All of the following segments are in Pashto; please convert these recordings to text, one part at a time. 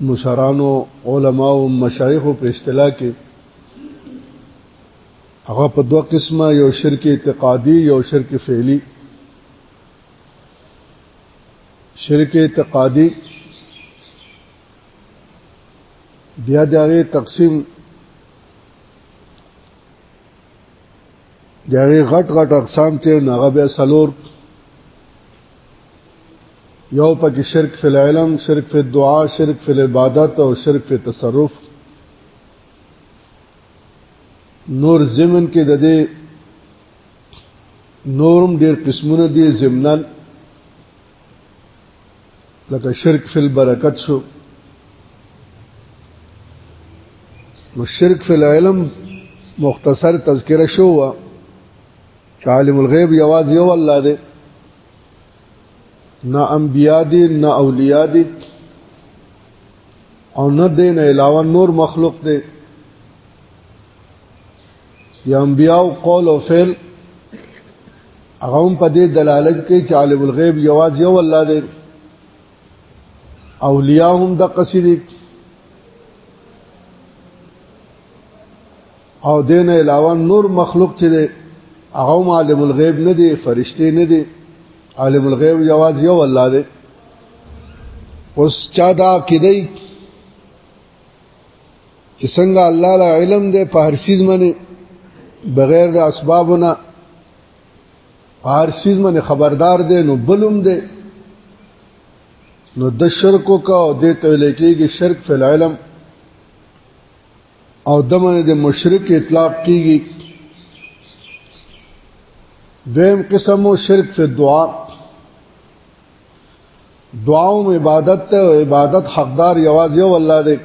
مشرانو علما او مشایخ په اصطلاح کې هغه په دوه قسمه یو شرک اعتقادي یو شرک فعلی شرک اعتقادي بیا دغه تقسیم دغه غټ غټ اقسام ته هغه بیا سلور یو پکې شرک فی العلم شرک فی الدعاء شرک فی العبادت او شرک فی التصرف نور زمن کې د دې نورم ډیر قسمونه دي زمنن لکه شرک فی البرکت شو نو شرک فی العلم مختصر تذکرہ شو چې عالم الغیب یواز یو الله دی نه انبیا دي نه اولیاء دي او نه دین علاوه نور مخلوق دی یا انبیا او قول او فعل هغه هم په دې دلالت کوي چې عالم الغیب یواز یو الله دی اولیاء هم د قصیدې او دین علاوه نور مخلوق چې دی هغه عالم الغیب نه دی فرشته نه دی عالم الغیب جواز یو الله دی اوس چا دا کیدای چې څنګه الله له علم دی په هر سیز باندې بغیر د اسبابونه په هر سیز باندې خبردار دی نو بلوم دی نو د شرکو کا او د تولیکېږي شرک فی العلم او دمن د مشرک اطلاق کیږي دویم قسم شرک فی دعا دعا او عبادت ته عبادت حقدار یوازې یو الله دی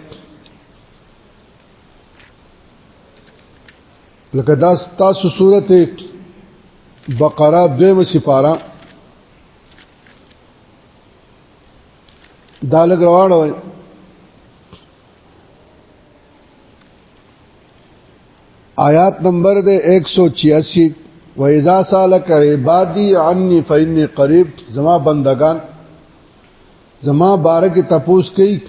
لکه دا تاسو سورته بقره دویمه سپاره دا لګ راوړل آیات نمبر دے 186 و اذا سالک عبادی عنی فإني قریب زما بندگان زما بارک تپوس کوي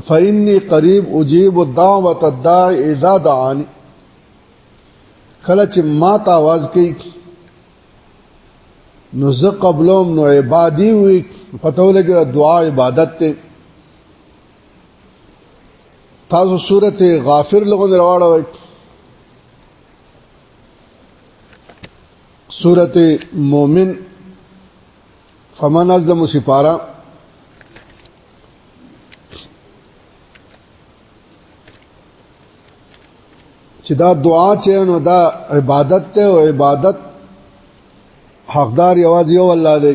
فإني قریب اجيب الدعوة الداعي اذا دعاني کله چې ما ته आवाज کوي نو زه قبلهم نو عبادي وي پتو لګي دعا عبادت ته تاسو سورته غافر لغون راوړوي سورته مؤمن فمن از د مصیفاره چې دا دعا چې نو دا عبادت ته او عبادت حقدار یوازې یو الله دی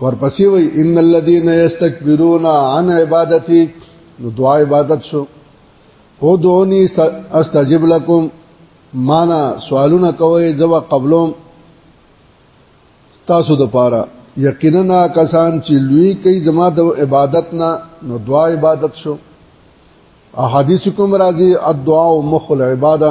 ورپسې وای ان الذين يستكبرون عن عبادتي نو دعا عبادت شو او دوني استجب لكم معنا سوالونه کوي جواب قبلوم تاسو د پاره یقینا کسان چې لوی کوي زما د عبادت نه نو دعا عبادت شو احادیث کوم راځي الدعاء مخ العباده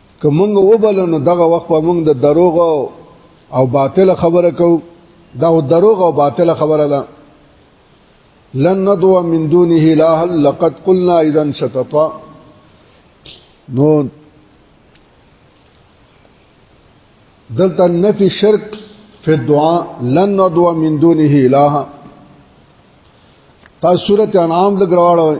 که مونږ وبلو نو دغه وخت به مونږ د دروغ او باطل خبره کو دا دروغ او باطل خبره ده لن ندو من دونه اله لقد قلنا اذا شططا نو دلته نفي شرک فی الدعاء لن ندو من دونه اله تاسو سورته انعام لګراوړل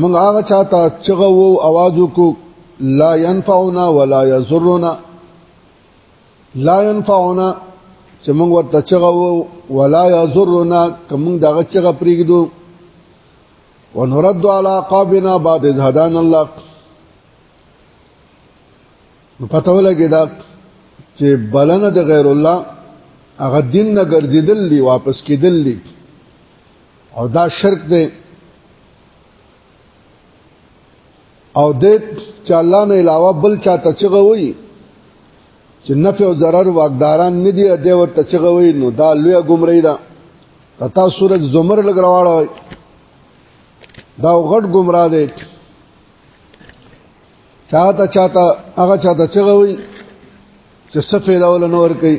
موږ هغه چاته چغه وو आवाज وکړو لا ينفعنا ولا يضرنا لا ينفعنا چې موږ ورته چغه وو ولا يضرنا کوم دغه چغه پریږدو ونرد على قابنا بعد اذ هدانا الله نو پته ولګی دا چې بلنه د غیر الله هغه دین نه ګرځیدل دی واپس کیدل دی او دا شرک دی او د چې الله نه علاوه بل چاته چغوي چې نفع او ضرر واقداران نه دي د ورته چغوي نو دا لوی ګمړی ده تتا سورج زمر لګراواړه دا غټ ګمرا دی چاته چاته هغه چاته چغوي چې سفید اول نور کوي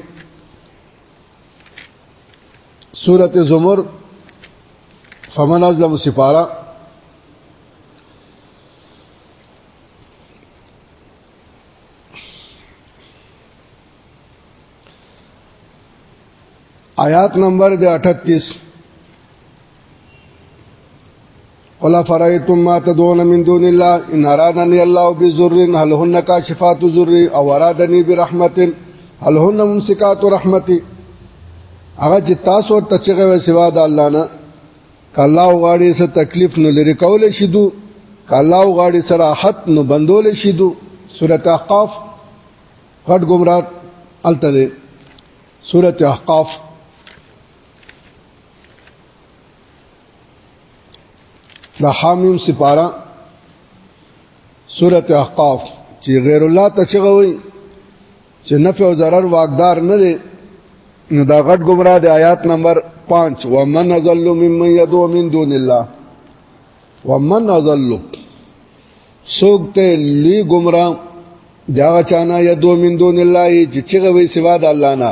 سورت زمر فمن ازلم سپارا آیات نمبر دے 38 ولا فرایتم ما تدعون من دون الله ان ارادنی الله بذر هل هن کاشفات ذر او ارادنی برحمت هل هن ممسکات رحمتي هغه چې تاسو ته چې غوې سوا د الله نه کله غاړي سره تکلیف نه لري کول شي دو کله غاړي سره حت نه بندول شي دو سوره احقاف غټ گمراه الته ده سوره احقاف د حامیم سپارا سورته احقاف چې غیر الله ته چغوي چې نفع او ضرر واقدار نه دی نو دا غټ گمراه دی آیات نمبر 5 ومن ازل ممن يدعو من دون الله ومن ازل سوق ته لوی گمراه دا چانه يدعو من دون الله چې چغوي سوا د الله نه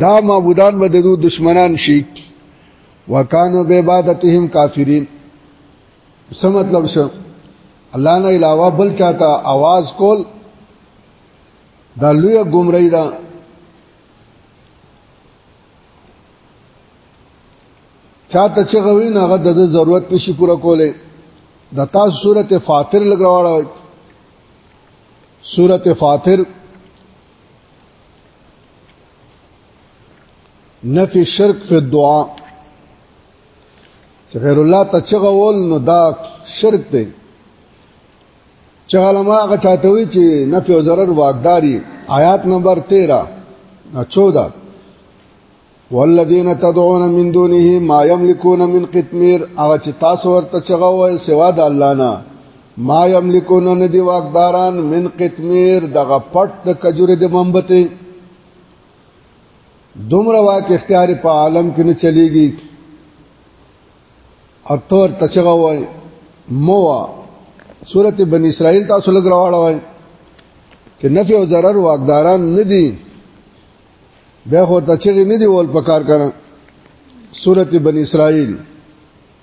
دا معبودان به دو دشمنان شي وکانو به عبادتهم کافرین څه مطلب شو الله نه علاوه بل چاته आवाज کول دا لوی گمراهی ده چاته چې غوي نه غد د ضرورت نشي پوره کوله د تاسو سورته فاطر لګراوړه سورته فاطر نفي شرک فی الدعاء چې غیر الله ته چغول نو دا شرک دی چې علماء هغه چاته وی چې نفي او ضرر واقداري آیات نمبر 13 14 والذین تدعون من دونه ما یملکون من قطمیر هغه چې تاسو ورته چغوي سوا د الله نه ما یملکون ندی واقداران من قتمیر دغه پټ د کجوره د منبته دومره واک اختیار په عالم کې نه چلیږي اتور تچغه وای موا سورته بن اسرائیل تاسو لګ راوړل وای چې نفع او ضرر واقداران نه دي به هو تچغه نه دی ول پکار کړه سورته بن اسرائیل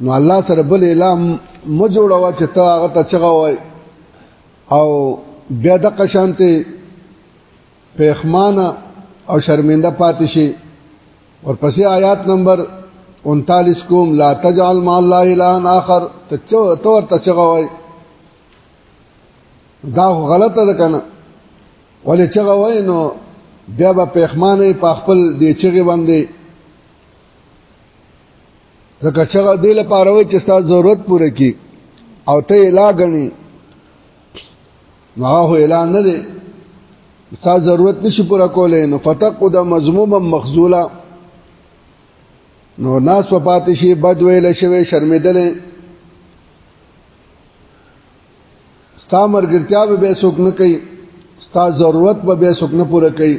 نو الله سره بل اله م جوړوا چې تا هغه ته چغه وای او بیا د قشانته پیخمانه او شرمنده پاتې شي ورپسې آیات نمبر 39 کوم لا تجعل مع الله الا اخر ته تور ته چغه وای دا غلطه ده کنه ولې چغه وای نو بیا به پیخمانه په خپل دی چغه باندې ځکه چې هغه دې لپاره وي چې ستاسو ضرورت پوره کړي او ته یې لا غني هغه اعلان نه دی ستاسو ضرورت نشي پوره کولای نو فتقد مذموما مخذولا نو ناس په پاتې شي بد ویل شوی شرمېدل ستا مرګرتیا به به سوک نه کوي ستا ضرورت به به سوک نه پوره کوي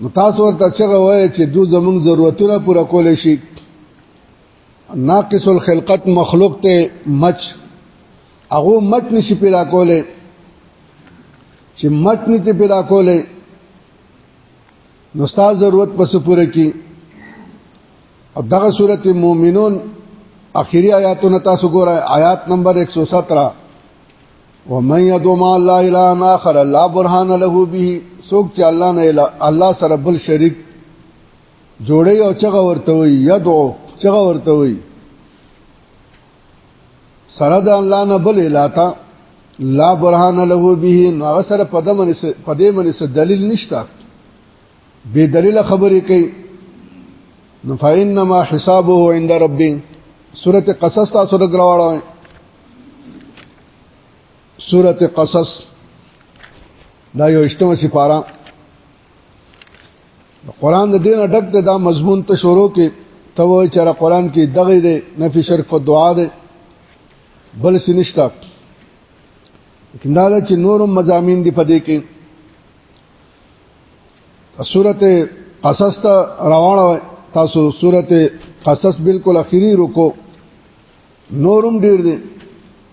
نو تاسو ورته چې وایي چې دو زمونږ ضرورتونه پوره کول شي ناقص الخلقت مخلوق ته مچ هغه مچ نشي پیدا کوله چې مچ نشي پیدا کوله نو ستاسو ضرورت پس پوره کی او دغه صورت مومنون اخیری آیاتونه تاسو ګورئ آیات نمبر 117 ومن يدعو مع الله الا اخر لا برهان له به سوک چې الله نه الله سره بل شریک جوړي او چغه ورته وي يدعو چغه ورته وي سره د الله نه بل الاتا لا برهان له به نو سره پدمن پدې من څه دلیل نشته بی دلیل خبرې کوي نو فإنما حسابه عند ربي سورة قصص تاسو راغواړم سورة قصص دا یو اشتمه سپارا قرآن د دینه ډک ته دا مضمون ته شروع کې ته وای چې را قرآن کې دغه دی نفي شرک په دعا دی بل سنشتاک کیندا چې نورم مزامین دی په دې کې سورته قصص ته روانه تاسو سورته قصص بالکل اخیری رکو نورم ډیر دی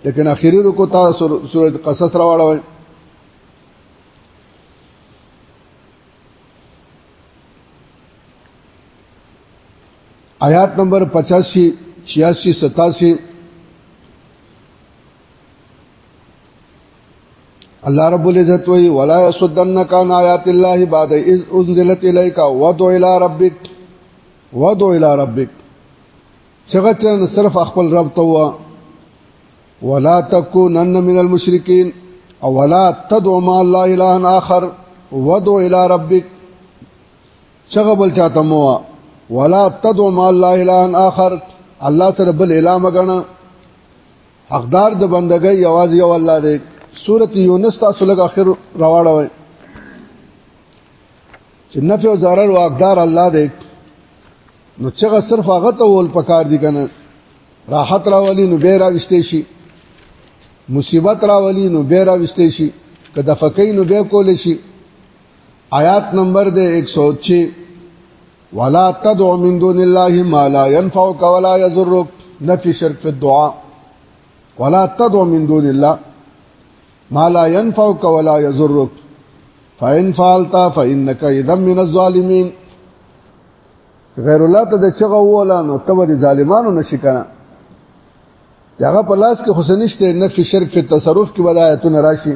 لیکن اخیری رکو تاسو سورته قصص روانه وای آیات نمبر 85 86 87 الله رب العزت وی ولا يسدنك عن آیات الله بعد اذ انزلت اليك ودع الى ربك ودع الى ربك چغتن صرف خپل رب توا ولا تكونن من المشركين او ولا تدعو مع الله اله اخر ودعو الى ربك چغبل چاته مو ولا تدعو مع الله اله اخر الله سره بل اله مګنا حقدار د بندګۍ یوازې یو الله دی سورت یونس تاسو لږ اخر راوړوي چې نفع او ضرر واقدار الله دی نو چې صرف هغه ته ول پکار دي کنه راحت راولي نو به راوستې شي مصیبت راولي نو به راوستې شي که د فقې نو به کول شي آیات نمبر دې 106 ولا تدعو من دون الله ما لا ينفعك ولا يضرك نفي شرك في الدعاء ولا تدعو من دون الله ما لا ينفعك ولا يضرك فإن فعلت فإنك إذا من الظالمين غیر الله ته د چغه ولا نو ته د ظالمانو نشي کنه دغه په لاس کې حسنشته نفس شرک په تصرف کې ولایتونه راشي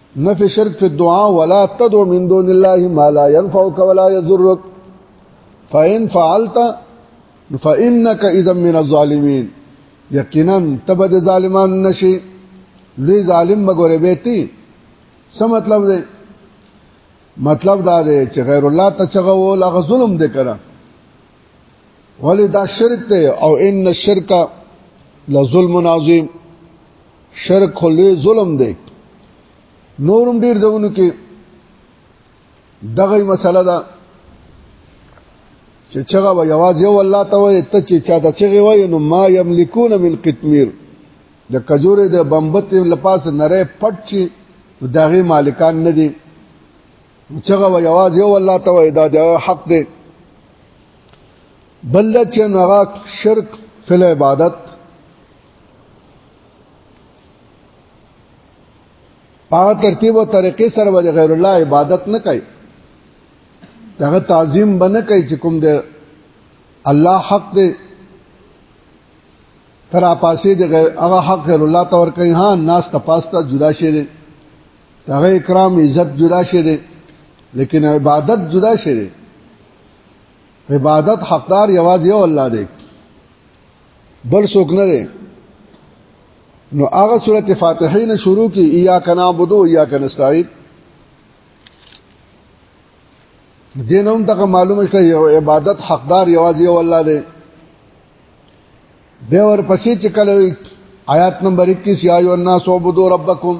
نفي شرک فی الدعاء ولا تدعو من دون الله ما لا ينفعك ولا يضرك فإن فعلت فإنك إذا من الظالمين یقینا تبد ظالمان نشي لوی ظالم مګورې بیتی څه مطلب دی مطلب دا دی چې غیر الله ته چغه ول هغه ظلم دی کړه ولی دا شرک دی او ان الشرک لظلم عظیم شرک خو لوی ظلم دی نورم ډیر ځونو کې دغه مسله ده چې چغه و یواز یو الله ته وي ته چې چاته چغه وي نو ما یملکون من قطمیر د کجورې د بمبت لپاس نره پټ چې دغه مالکان نه دي چغه و یواز یو الله ته وي دا د حق دی بل چې نغاک شرک فل عبادت په ترتیب او طریقې سره به غیر الله عبادت نه کوي دغه تعظیم بنه کوي چې کوم د الله حق دی تر پاسې د هغه حق غیر الله تور کوي ها ناس تپاستا جدا شي دي هغه اکرام عزت جدا شي دي لیکن عبادت جدا شي دي عبادت حقدار یوازې الله دی بل څوک نه دی نو هغه سورته فاتحه نه شروع کی یا کنا بدو یا کنستعين دینوم دغه معلومه شته یو عبادت حقدار یوازې یو الله دی به ور پسې چې کله آیات نمبر 21 یا ایو الناس عبدو ربکم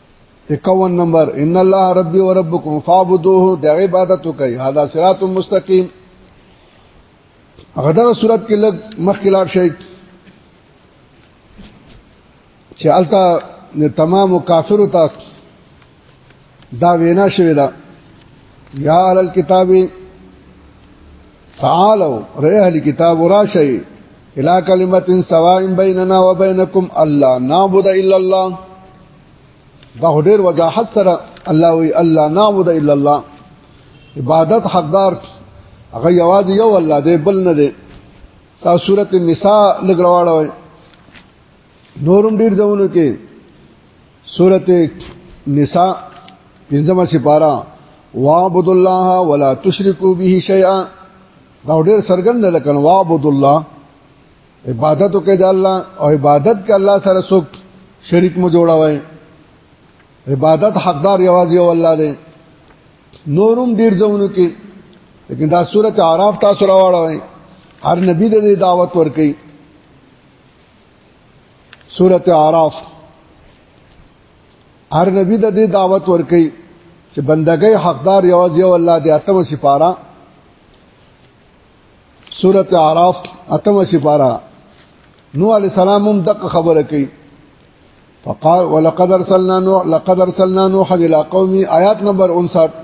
51 نمبر ان الله ربي وربكم فاعبدوه د عبادت کوي هدا صراط مستقيم هغه دغه صورت کې لګ مخکلار شي چې التا تمام کافر ته دا وینا شوی دا یا اهل الكتاب تعالو رې اهل کتاب راشي الى کلمت سواء بیننا وبینکم الله نعبد الا الله دا ډېر وضاحت سره الله وی الله نعبد الا الله عبادت حقدار هغه یواز یو الله دې بل نه دې تا سورته النساء لګراوړوي نورم ډیر ځونو کې سورته نساء پنځمه سپارا وعبد الله ولا تشركوا به شيئا دا ډیر سرګند لکن وعبد الله عبادت وکړه د الله او عبادت کې الله سره څوک شریک مو جوړاوي عبادت حقدار یوازې او الله دی نورم ډیر ځونو کې لیکن دا سورته اعراف تاسو راوړوي هر نبی د دعوت ورکي سورته اعراف هر نبی د دې دعوت ورکي چې بندګۍ حقدار یوازې او الله دې اتمه سپارا سورته اعراف اتمه سپارا نو علی السلام هم دغه خبره کوي فقال ولقد ارسلنا نوح لقد ارسلنا نوح الى قومي آیات نمبر 59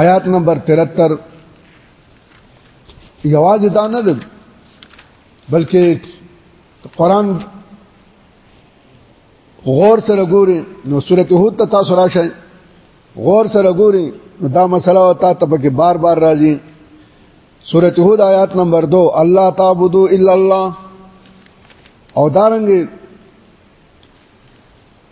آیات نمبر 73 یوازې دا نه ده بلکې قران غور سره ګوري نو سورته هود ته تاسو راشئ غور سره ګوري دا مسله او تا ته پکې بار بار راځي سورته هود آیات نمبر 2 الله تعبدو الا الله او دارنګ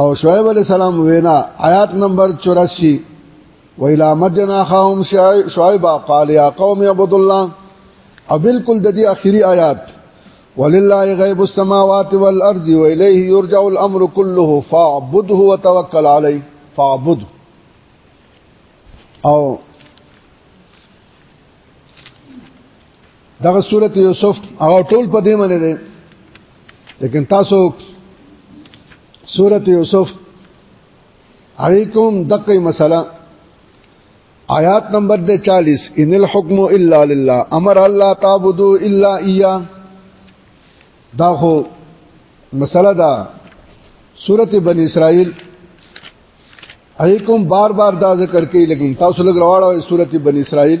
او شعیب علیہ السلام وینا آیات نمبر 84 ویلا مدین اخاهم شعیب قال یا قوم عبد الله او بالکل د دې اخیری آیات ولله غیب السماوات والارض والیه یرجع الامر كله فاعبده وتوکل علیه فاعبد او دغه سورته یوسف او ټول په دې باندې ده لیکن تاسو سورته یوسف علیکم دقه مسله آیات نمبر 40 ان الحكم الا لله امر الله تعبدوا الا اياه دا خو مسله دا سورته بنی اسرائیل علیکم بار بار دا ذکر کوي لیکن تاسو لګ راوړل سورته بنی اسرائیل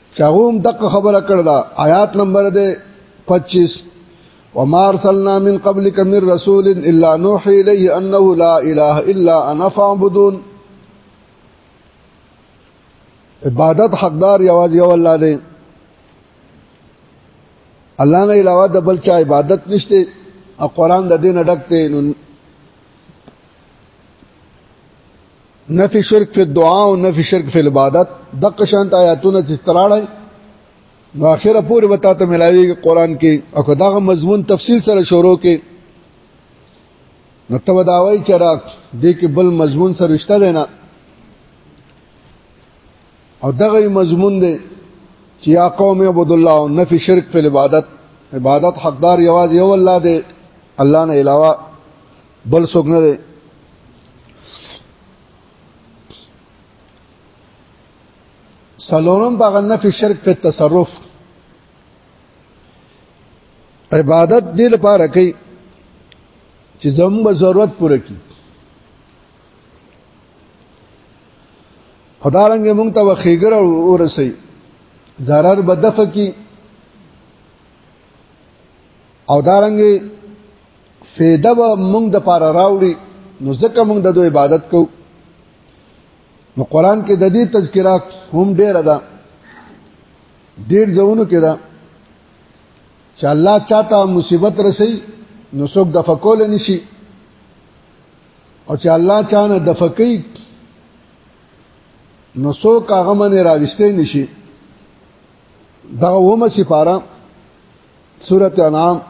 چاغوم دغه خبره کړه دا آیات نمبر دی 25 وما ارسلنا من قبلك من رسول الا نوحي اليه انه لا اله الا انا فاعبدون عبادت حقدار یواز یو الله دی الله نه علاوه د بل چا عبادت نشته او قران د دین ډک دی نفي شرک فی الدعاء او نفي شرک فی العبادت دغه شانت آیاتونه چې تراړای نو اخره پورې وتا ته ملاوي قرآن کې او کداغه مضمون تفصیل سره شروع کې نو ته وداوي چې را دې کې بل مضمون سره رشتہ دی نه او دغه مضمون دی چې یا قوم عبد الله او نفي شرک فی العبادت عبادت حقدار یواز یو الله دی الله نه علاوه بل څوک نه دی سلورم باغ نفي شرک په تصرف عبادت دې لپاره کوي چې زموږ ضرورت پوره کړي خدارنګ مونږ ته وخیګر ورسي zarar بدف کی او دارنګ فیده به موږ د پاره راوړي نو ځکه موږ د دوی عبادت کو نو قران کې د دې تذکرہ هم ډیر ده ډیر ځونو کې ده چې الله چاته مصیبت رسي نو څوک د فکول نشي او چې الله چانه د فکې نو څوک هغه منه راوستي نشي دا ومه سپاره سورة انعام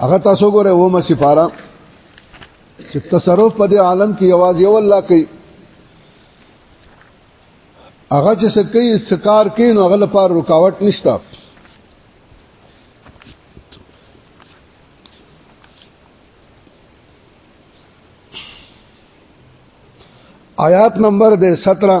هغه تاسو ګوره و ما سفاره چې تصرف په دې عالم کې یوازې یو الله کوي هغه چې سکي سکار کوي نو هغه لپاره رکاوټ نشته آیات نمبر دے سترہ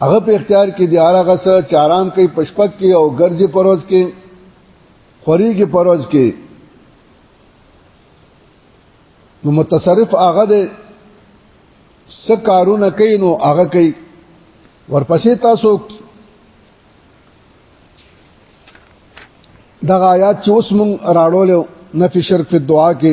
هغه په اختیار کې دی هغه سره چارام کوي پشپک کې او ګرځي پروز کې خوري کې پروز کې نو متصرف هغه دی څه کارونه کوي نو هغه کوي ورپسې تاسو دغه آیات چې اوس مونږ راړولیو نفي شرک په دعا کې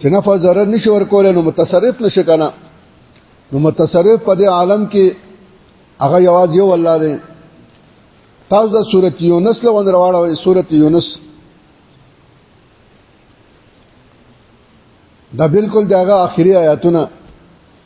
چې نه په ضرر نشي ورکول نو متصرف نشي کنه نو متصرف په دې عالم کې هغه یواز یو الله دی تاسو د سورته یونس له وند راوړوي سورته یونس دا بالکل دغه اخیری آیاتونه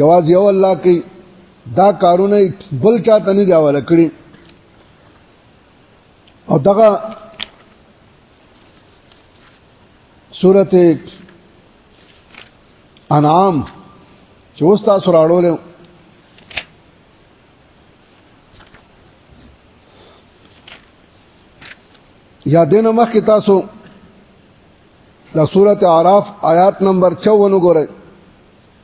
یواز یو الله کوي دا کارونه بل چاته نه دی حواله کړی او دغه سورته انعام چې اوس تاسو راړول یا دین مخکې تاسو د سورته اعراف آیات نمبر 54 وګورئ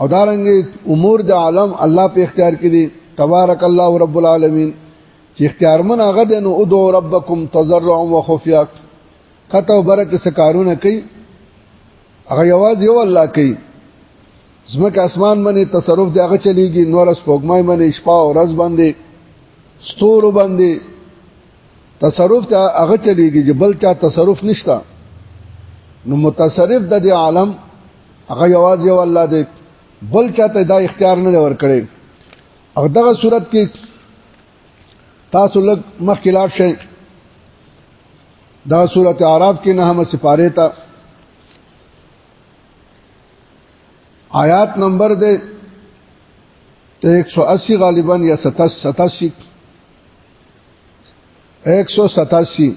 او دارنګ امور د عالم الله په اختیار کې دي تبارک الله رب العالمین چې اختیارمن هغه د نو ادو ربکم تضرعا وخفیا کته برکه سکارونه کوي هغه یواز یو الله کوي زمکه اسمان باندې تصرف دی هغه چلیږي نور اس پوګمای باندې شپه او ورځ باندې ستور باندې تصرف ته هغه چلیږي چې بل چا تصرف نشتا نو متصرف د دې عالم هغه یوازې یو الله دی بل چاته دا اختیار نه ورکړي او دغه صورت کې تاسو لږ مخکې لاړ شئ دا صورت اعراف کې نه هم سپاره تا آیات نمبر دې 180 غالبا یا 87 187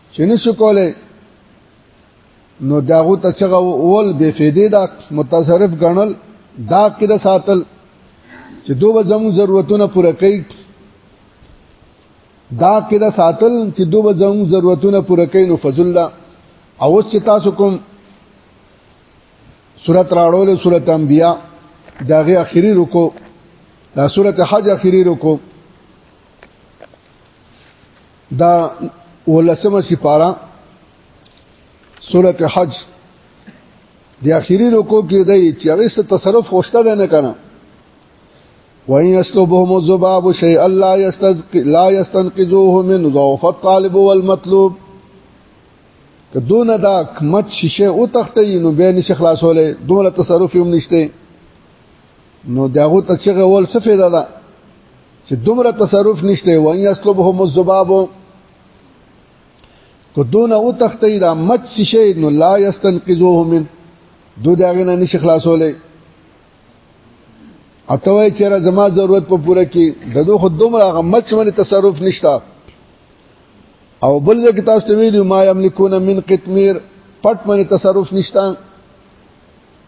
چې نشو کولای نو داغو ته چغه ول بے فیدې دا متصرف غنل دا کده ساتل چې دوه زمو ضرورتونه پوره کوي دا کده ساتل چې دوه زمو ضرورتونه پوره کوي نو فضل الله او چې تاسو کوم سورۃ راړول سورۃ انبیاء داغه اخیری رکو دا سورۃ حج اخیری رکو دا ولسمه سپاره سورته حج د اخیری رکو کې دی چې هغه څه تصرف خوشته ده نه کنه وان يسلبهم الذباب شيئا لا يستنق لا يستنقذوه من ضعف الطالب والمطلوب که دون دا کمت شیشه او تخته نو به نشه خلاصولې دومره تصرف هم نشته نو داغه ته چې غول څه فایده ده چې دومره تصرف نشته وای یسلبهم الذباب کو دون او تختی دا مچ شي نو لا یستنقذوه من دو داغه نه نشي خلاصولې اته وای چې زما ضرورت په پوره کې دغه خود دومره غ مچ باندې تصرف نشته او بل ځکه تاسو ته ویلو ما یملکون من قطمیر پټ باندې تصرف نشته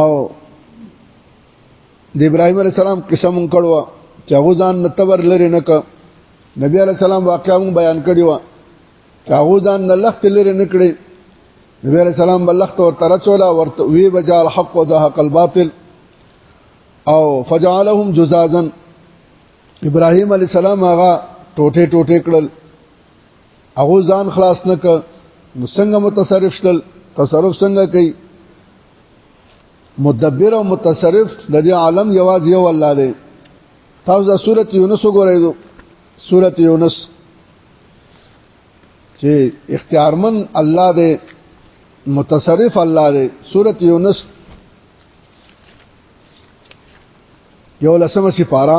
او د ابراهيم عليه السلام قصه مونږ کړو چې هغه ځان نتبر لري نه ک نبی عليه السلام واقعا مونږ بیان کړی و چې هغه ځان نه لخت لري نه کړی نبی عليه السلام بلخت او ترچولا ورته وی بجا الحق وذهق الباطل او فجعلهم جزازا ابراهيم عليه السلام هغه ټوټه ټوټه کړل هغه ځان خلاص نه ک نو څنګه متصرف شتل تصرف څنګه کوي مدبر او متصرف د دې عالم یواز یو الله دی تاسو د سوره یونس وګورئ سوره یونس چې اختیارمن الله دی متصرف الله دی سوره یونس یو لسمه سپاره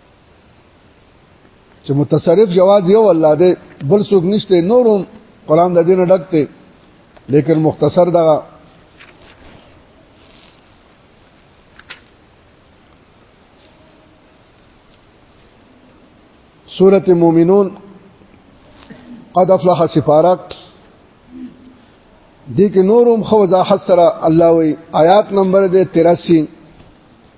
چې متصرف جواز یو الله دی بل څوک نشته نورم قران د دینه ډک دی لیکن مختصر دغه سورة مومنون قد افلح سفارق دې کې نورم خو وضاحت سره الله وی آیات نمبر دې 83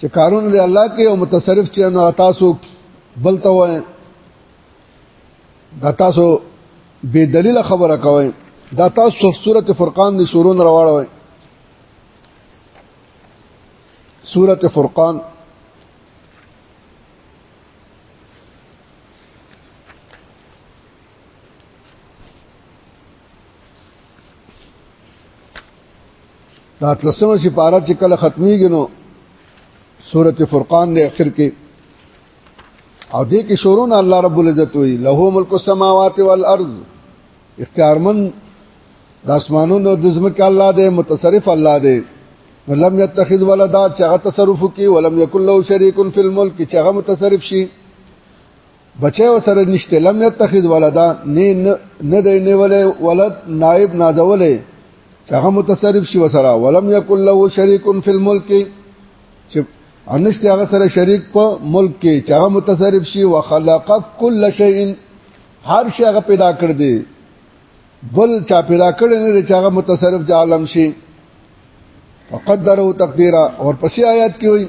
چې کارونه دی الله کې او متصرف چې نو تاسو بل ته وای دا تاسو بے دلیل خبره کوي دا تاسو سورته فرقان دی شروع راوړوي سورته فرقان دا تلسمه سپاره چې کله ختميږي نو سورته فرقان د اخر کې او دې کې شورون الله رب العزت وی له ملک السماوات والارض اختیارمن د اسمانونو د زمکه الله دې متصرف الله دې ولم يتخذ ولدا چې هغه تصرف کوي ولم يكن له شريك في الملك چې هغه متصرف شي بچي وسره نشته لم يتخذ ولدا نه نه دی نه ولې ولد نائب نازولې هغه متصرف شي وسره ولم يكن له شريك في الملك چې انشته هغه سره شریک په ملک کې چې هغه متصرف شي وخلق كل شيء هر شي هغه پیدا کړ دی بل چا پیدا کړ نه چې هغه متصرف د عالم شي وقدره تقديرا اور پسې آیات کې وایي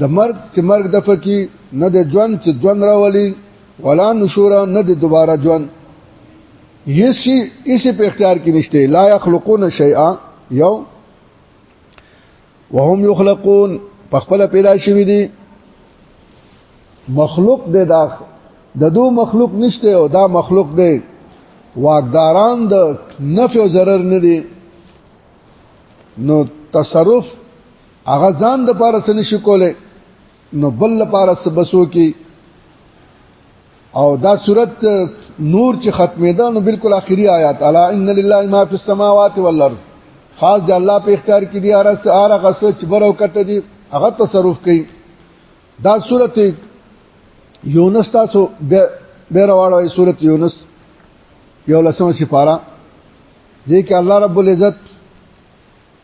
د مرګ چې مرګ د فکی نه د ژوند چې ژوند راولي ولا نشور نه د دوباره ژوند یسی اسی په اختیار کې نشته لا یخلقون شیئا یو وهم یخلقون په خپل پیدا شوی دي مخلوق دی دا د دو مخلوق نشته او دا مخلوق دی واقداران د نفع او ضرر نه دي نو تصرف هغه ځان د پاره سن شي کوله نو بل لپاره سبسو کې او دا صورت نور چې ختمه ده نو بالکل اخري آیات الا ان لله ما فی السماوات والارض خاص د الله په اختیار کې دی ارس اره غس چې برو کته دی هغه تصرف کوي دا صورت یونس تاسو به راوړوي صورت یونس یو لسمه سپاره دې کې الله رب العزت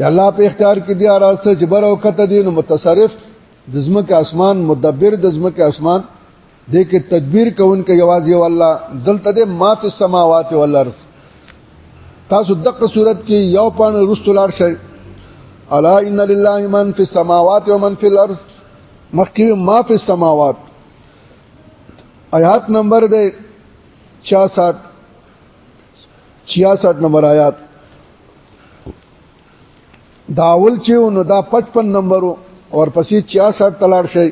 یا الله په اختیار کې دی راځه چې بر او کته دین متصرف د زمکه اسمان مدبر د زمکه اسمان دې کې تدبیر کوونکې یوازې یو الله دلته دې ما فی السماوات والارض تاسو دغه صورت کې یو پان رستولار شئ الا ان لله من فی السماوات و من فی الارض مخکې ما فی السماوات آیات نمبر دې 66 66 نمبر آیات داول چې نو دا 55 نمبر او پسې 66 تلاړ شي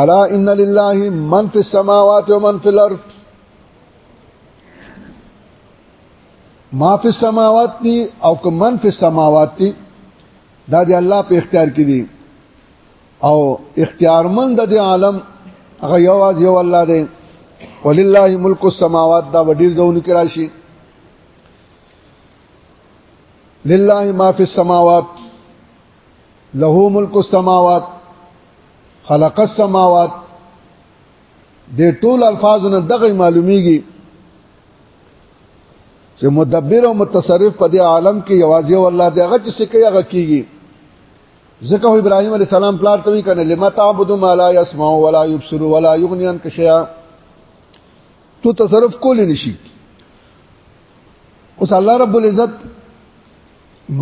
الا ان لله من فی السماوات و من فی الارض ما فی السماوات دی او که من فی السماوات دی دا دی الله په اختیار کې دی او اختیارمند د عالم هغه یواز یو الله دی ولله ملک السماوات دا وړي ځون کې راشي لله ما فی السماوات له ملک السماوات خلق السماوات د ټول الفاظونه دغه معلومیږي چې مدبر او متصرف په دې عالم کې یوازې والله دغه چې څه کوي هغه کیږي ځکه ابراهيم عليه السلام پلار ته وی کنه لما تعبد ما لا يسمع ولا يبصر ولا يغني عنك شيئا تو تصرف کول نشي اوس الله رب العزت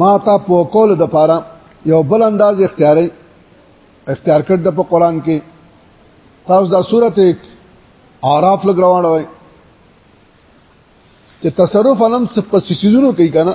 ما تا په کول د پاره یو بل انداز اختیاري اختیار کړ د په قران کې تاسو دا سورته اعراف لګراوړوي چې تصرف علم څه په سيزونو کوي کنه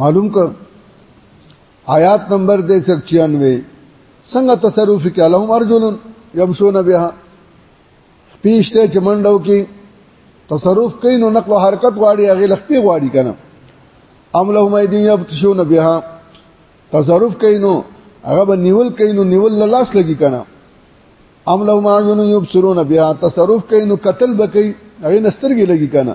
معلوم ک آیات نمبر 296 څنګه تصرف کې لهم ارجل يمشون بها پیشته چمنډو کې تصرف کوي نو نقل حرکت غواړي هغه لخپي غواړي کنه ام لهم ايدي يبتشون بها تصرف کوي نو هغه به نیول کوي نو نیول لاس لګي کنه ام لهم اعين يبصرون بها تصرف کوي نو قتل بکي هغه نسترګي لګي کنه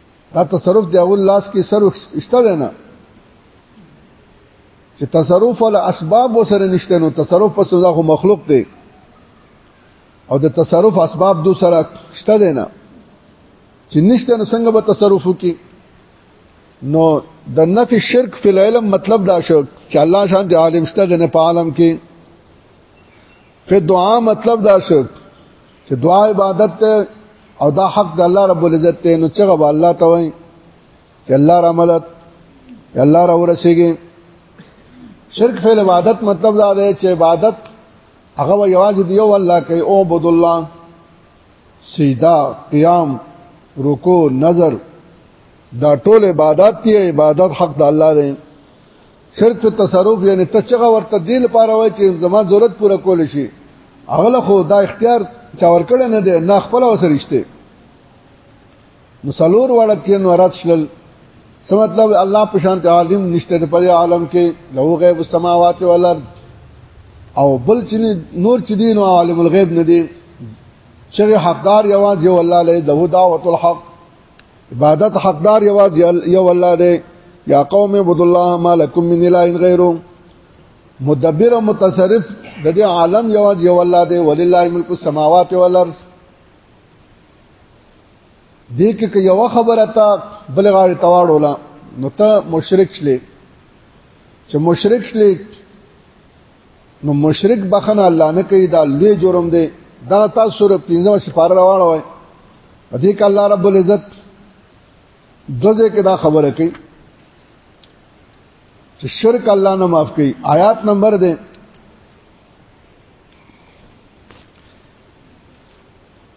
دا تصرف دی اول لاس کې سر اشته ده نه چې تصرف ول اسباب وسره نشته نو تصرف پس دا خو مخلوق دی او د تصرف اسباب دو سره شته ده نه چې نشته نو څنګه به تصرف وکي نو د نفي شرک فی العلم مطلب دا شو چې الله شان دی عالم شته نه په عالم کې په دعا مطلب دا شو چې دعا عبادت ته او دا حق د الله رب العزت ته نو څنګه به الله ته وایي چې الله را مدد الله را ورسیږي شرک فعل عبادت مطلب دا دی چې عبادت هغه یوازې دی او الله کوي او عبد الله سیدا قیام رکوع نظر دا ټول عبادت دی عبادت حق د الله دی شرک په تصرف یعنی ته چغه ورته دی لپاره وای چې زما ضرورت پوره کول شي اغله خو دا اختیار چا ورکړ نه دی نه خپل وسرشته نو سلور وړه چې نو رات شل سم مطلب الله په شان عالم نشته په عالم کې له غیب السماوات والارض او بل چې نور چې دین او عالم الغیب نه دی چې حقدار یواز یو الله له دعوت الحق عبادت حقدار یواز یو الله دی یا قوم عبد الله ما لكم من اله غیره مدبر او متصرف د دې عالم یواز یو الله دی ولله ملک السماوات والارض دې کې یو خبره تا بلغاړي تواړولا نو ته مشرک شلې چې مشرک شلې نو مشرک بخنه الله نه کوي دا لوی جرم دی دا تاسو سره پنځمه سپاره راوړل وای په دې کې الله رب العزت دوزه کې دا خبره کوي چې شرک الله نه معاف کوي آیات نمبر دی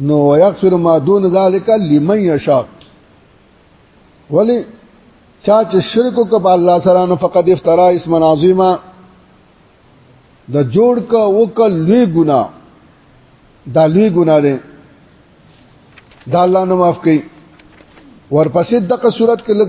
نو ويغفر ما دون ذلك لمن يشاء ولی چا چې شرک وکړ په الله سره نو فقط افترا اسم عظیما د جوړ ک وکړ لوی ګنا دا لوی ګنا دی دا الله نو معاف کړي ورپسې دغه صورت کې لږ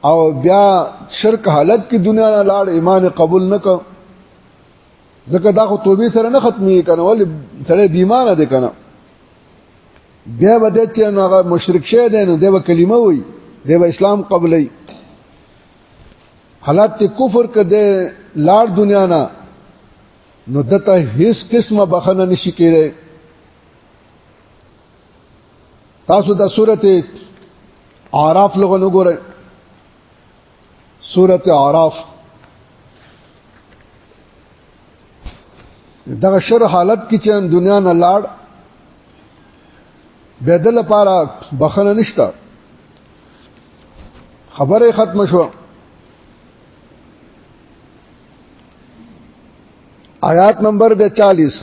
او بیا شرک حالت کې دنیا نه لاړ ایمان قبول نه کړ ځکه دا خو توبې سره نه ختمي کنه ولې سره بیمانه دي کنه بیا به د چې هغه مشرک شه دی نو د کلمه وای د اسلام قبلې حالات کفر کده لار دنیا نه نو دته هیڅ قسمه بخنه نشي کېږي تاسو د سورته اعراف لغه نو ګورئ سورته اعراف دغه شر حالت کې چې دنیا نه لاړ به د لپاره بخنه نشته خبره ختم شو آیات نمبر 40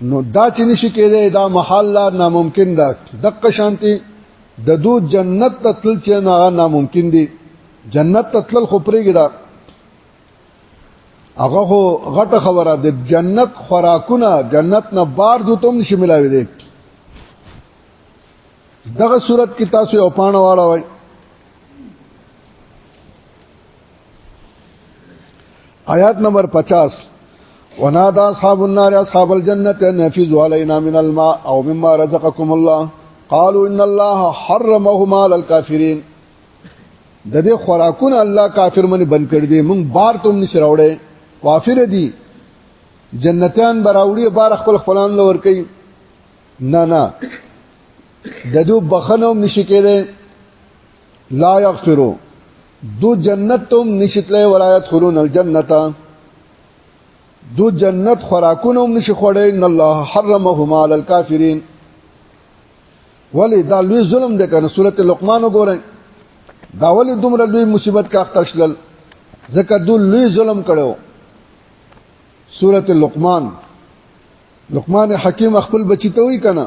نو دا چې نشي کېدای دا محال لا ناممکن ده دقه شانتي د دو جنت ته تل چې نه ناممکن دي جنت ته تل خو پرېږي دا هغه خو غټه خبره ده جنت خوراکونه جنت نه بار دوته هم نشي ملاوي دي دغه صورت کې تاسو یو پاڼه واړوي آیات نمبر 50 ونادى اصحاب النار اصحاب الجنه ان يفيضوا علينا من الماء او مما رزقكم الله قالوا ان الله حرمهما على الكافرين د دې خوراکونه الله کافر منی بند کړی دي مونږ بار ته هم نشي راوړې کافر دي جنتیان براوړي بار خپل خپلان لور کوي نه نه د دې بخنه هم نشي کېده لا یغفرو دو جنت تم نشتلې ولایت خلون الجنتا دو جنت خوراکونه هم نشي خوړې ان الله حرمهما علی الکافرین ولی دا لوی ظلم ده کنه سورۃ لقمان وګورئ دا ولی دومره لوی مصیبت کا اختشلل ځکه دو لوی ظلم کړو سورۃ لقمان لقمان حکیم خپل بچی ته وی کنه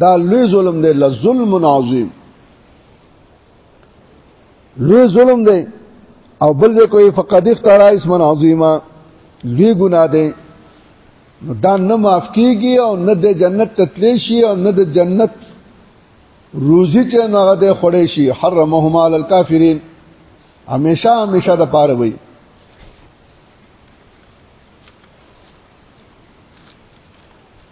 دا لوی ظلم دی لظلم عظیم لوی ظلم دی او بل دې کوئی فقد افترا اسم عظیما لوی ګناه دی نو دا نه معاف کیږي او نه د جنت تتلی شي او نه د جنت روزي چې نه د خړې شي حرمهما علی الکافرین همیشه همیشه د پاره وي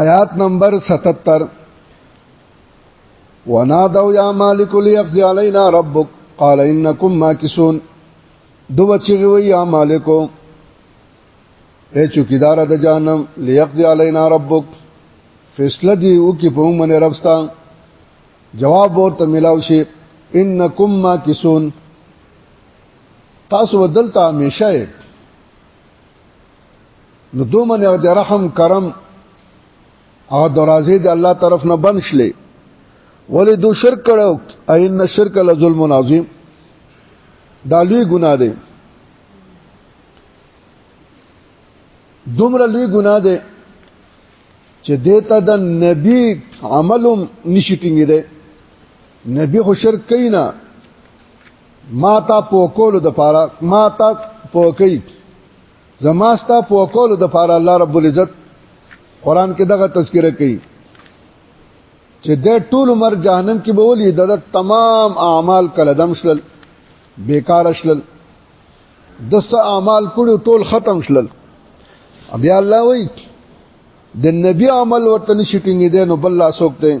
آیات نمبر 77 ونادوا یا مالک لیقضی علینا ربک قال انکم ماکسون دو بچی وی یا مالکو اے چوکیدار د جهنم لیقضی علینا ربک فیصله دی او کی په من ربستا جواب ورته ملاو شي انکم ماکسون تاسو ودلته همیشه نو دو من د رحم کرم او درازې د الله طرف نه بند شلې ولې دو شرک کړو اين شرک له ظلم عظیم دا لوی ګناه دی دومره لوی ګناه دی چې دیتا د نبی عملم نشټینګ دی نبی خو شرک کینا ما تا پوکولو د پاره ما تا پوکي زما ستا پوکولو د پاره الله رب العزت قران کې دغه تذکرہ کوي چې د ټول عمر جهنم کې به ولي د تمام اعمال کله دم شلل بیکار شلل د څه اعمال کړو ټول ختم شلل بیا الله وایي د نبی عمل ورته نشټینګ دي نو بل لا سوکته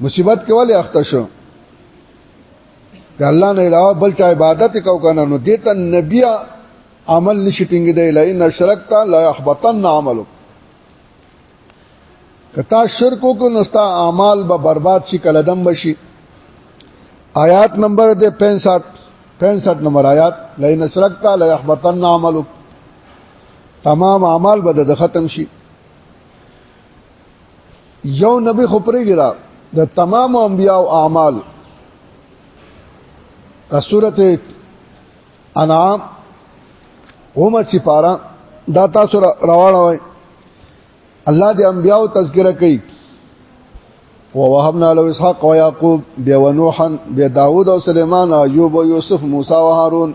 مصیبت کې ولې اخته شو که الله نه علاوه بل چا عبادت کو کنه نو دته نبی عمل نشي ټینګ دی لای نه شرک تا لا يحبطن عملو کتا شرک کو نستا اعمال به برباد شي کله دم بشي آیات نمبر دې 65 65 نمبر آیات لای نه شرک تا لا يحبطن عملو تمام اعمال به د ختم شي یو نبی خو پرېږي دا د تمام انبیا او اعمال د سورته انعام هم سپارا دا تاسو روانه وای الله د انبیا او تذکرہ کوي ووهبنا له اسحاق او یاقوب بیا ونوحا بیا داوود او سليمان او ایوب او یوسف موسی او هارون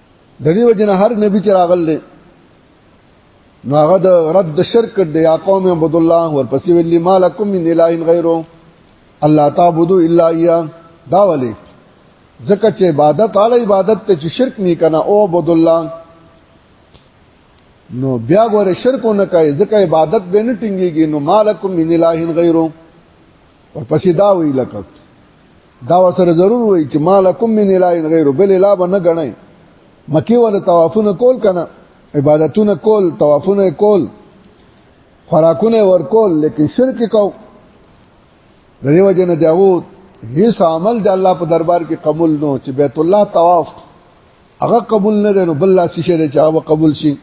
د دې وجنه هر نبی چې راغل دی نو هغه د رد د شرک د یا قوم عبد الله ورپسې ویلی مالکم من اله غیره الله تعبدو الا ایا دا ولی ځکه چې عبادت اعلی عبادت ته چې شرک نه کنه او عبد الله نو بیا ګوره شرک نه کوي ځکه عبادت به نه ټینګيږي نو مالکم من اله غیره ورپسې دا وی لکه دا وسره ضرور وی چې مالکم من الا غیر بل الا بنه غنئ مکی ول طوافونه کول کنه عبادتونه کول طوافونه کول خوراکونه ورکول لیکن شرک کو د دې وجه نه دیو هیڅ عمل د الله په دربار کې قبول نو چې بیت الله طواف هغه قبول نه دی نو بل لا شي چې هغه قبول شي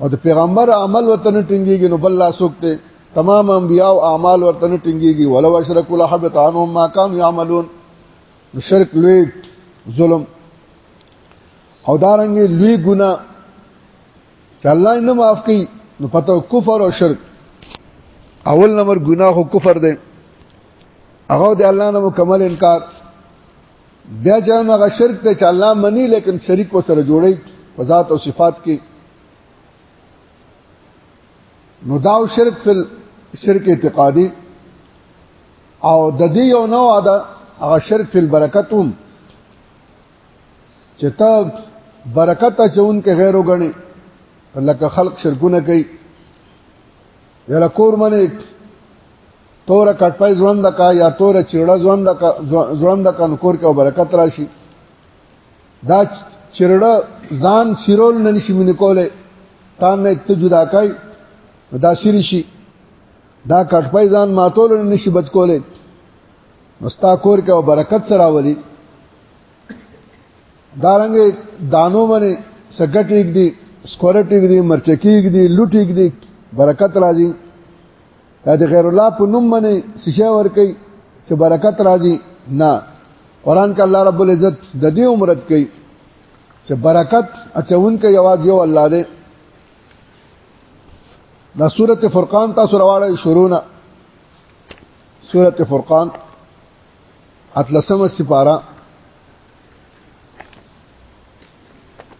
او د پیغمبر عمل وطن ټینګیږي نو بل لا سوکته تمام انبیاء او اعمال ورته ټینګیږي ولو اشرکوا لحبط عنهم ما كانوا يعملون شرک لوی ظلم او دارنګ لوی ګنا چې الله یې نه معاف کوي نو پته کفر او شرک اول نمبر ګناه او کفر دی هغه د الله نه مکمل انکار بیا چې هغه شرک ته چې الله مني لیکن شریک وسره جوړي په ذات او صفات کې نو دا شرک فل شرک اعتقادي او د دې یو نو ادا هغه شرک فل برکتوم چې ته برکت چون کې غیر وګڼي لکه خلق شرکونه کوي یلا کور منه تور کټپای ژوند کا یا تور چیړه ژوند کا ژوند کا نکور کې برکت راشي دا چیړه ځان چیرول نه نشي مين کوله تا نه ته جدا کای دا شری شي دا کټپای ځان ماتول نه نشي بچ کوله مستا کور کې برکت سره ولي دارنګ دانو باندې سګټ لیک دي سکورټ لیک دي مرچکی لیک دي لوټ لیک دي برکت راځي دا د غیر الله په نوم باندې سشه ور کوي چې برکت راځي نه قران کې الله رب العزت د دې عمرت کوي چې برکت اچون کې یواز یو الله دې دا سورته فرقان تاسو راوړل شروع نه سورته فرقان اتلسمه سپاره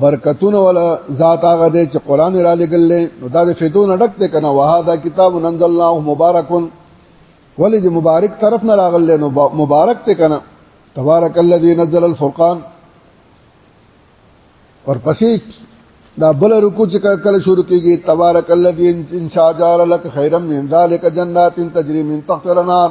برکتونه ولا ذات هغه دی چې قران را لګل نو دا د فیدو نه ډک دی کنه وهذا کتاب انزل الله مبارک ولې د مبارک طرف نه راغل نو مبارک ته کنه تبارک الذی نزل الفرقان ورپسې دا بل رکو چې کله شروع کیږي تبارک الذی ان شاء جعل لك خيرا من ذلك جنات تجري من تحتها الانهار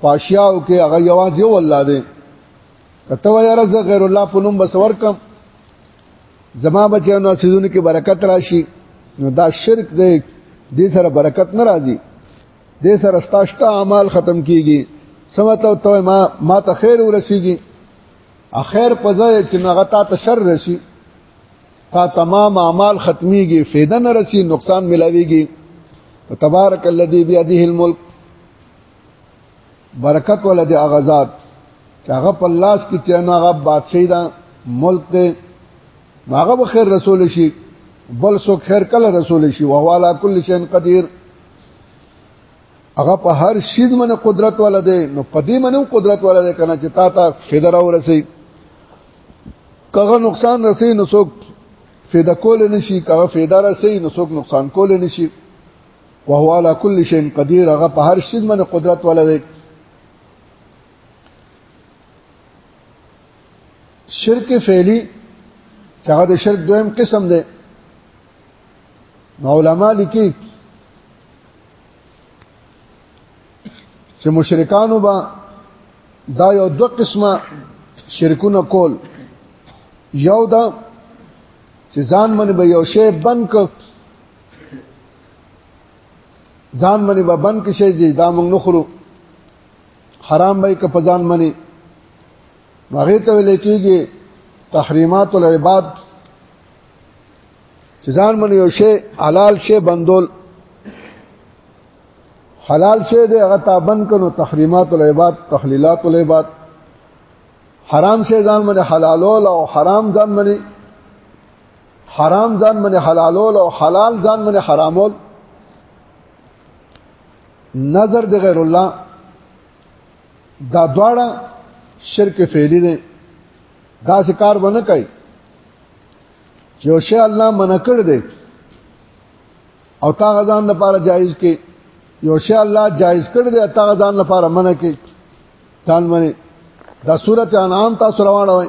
پاشیاو کې هغه یواز یو الله دی کته وای رز غیر الله په نوم بسور کم زما بچانو سيزونه کې برکت راشي نو دا شرک دی دې سره برکت نه راځي دې سره ستاشتا اعمال ختم کیږي سمته ته ما ما ته خیر ورسیږي اخر په ځای چې هغه تا ته شر رسی تا تمام اعمال ختميږي فایده نه رسی نقصان ملاويږي تبارک الذی بیده الملک برکت ولا دی اغزاد چې هغه په لاس کې چې نو هغه بادشاہ دا ملک دی هغه به خیر رسول شي بل څوک خیر کله رسول شي وهو علا کل شین قدیر هغه په هر شید من قدرت ولا دی نو پدې منو قدرت ولا دی کنه چې تا ته فدر او رسي کغه نقصان رسي نو څوک فیدا کول نشي کغه فیدا رسي نو څوک نقصان کول نشي وهو على كل شيء قدير هغه په هر شي باندې قدرت ولري شرک فعلی چې هغه د شرک دویم قسم دی نو علما لیکي چې مشرکانو با دا یو دو قسمه شرکونه کول یو دا چې ځان باندې به یو شی بند ک ځان منی به بند کې شي دا موږ نه خورو حرام به که په ځان منی هغه ته ویل کېږي تحریمات العباد چې ځان منی یو شی حلال شی بندول حلال شی دی هغه تا بند کنو تحریمات العباد تحلیلات العباد حرام شی ځان منی حلالول او حرام ځان منی حرام ځان من حلالول او حلال ځان من حرامول نظر د غیر الله دا دواړه شرک فعلی دي دا سکار ونه کوي چې او شی الله منع کړ دی او تا غزان لپاره جایز کې یو شی الله جایز کړ دی تا غزان لپاره منع کې تان منی دا سورته انعام تاسو روانه وای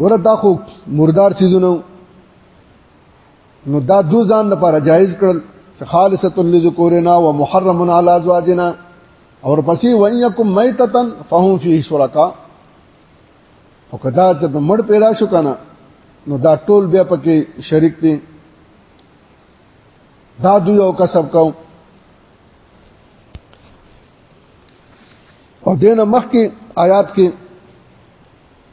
ورته خو مردار سيزونو نو دا دو ځان لپاره جایز کړل چې خالصه لذکورنا ومحرم علی ازواجنا اور پسې وَإِنَّكُمْ مَيْتَةً فَهُمْ فِيهِ شُرَكَاءُ او کدا چې مړ پیدا شو کنه نو دا ټول بیا پکې شریک دي دا دوی او کسب کوم او دینه مخکې آیات کې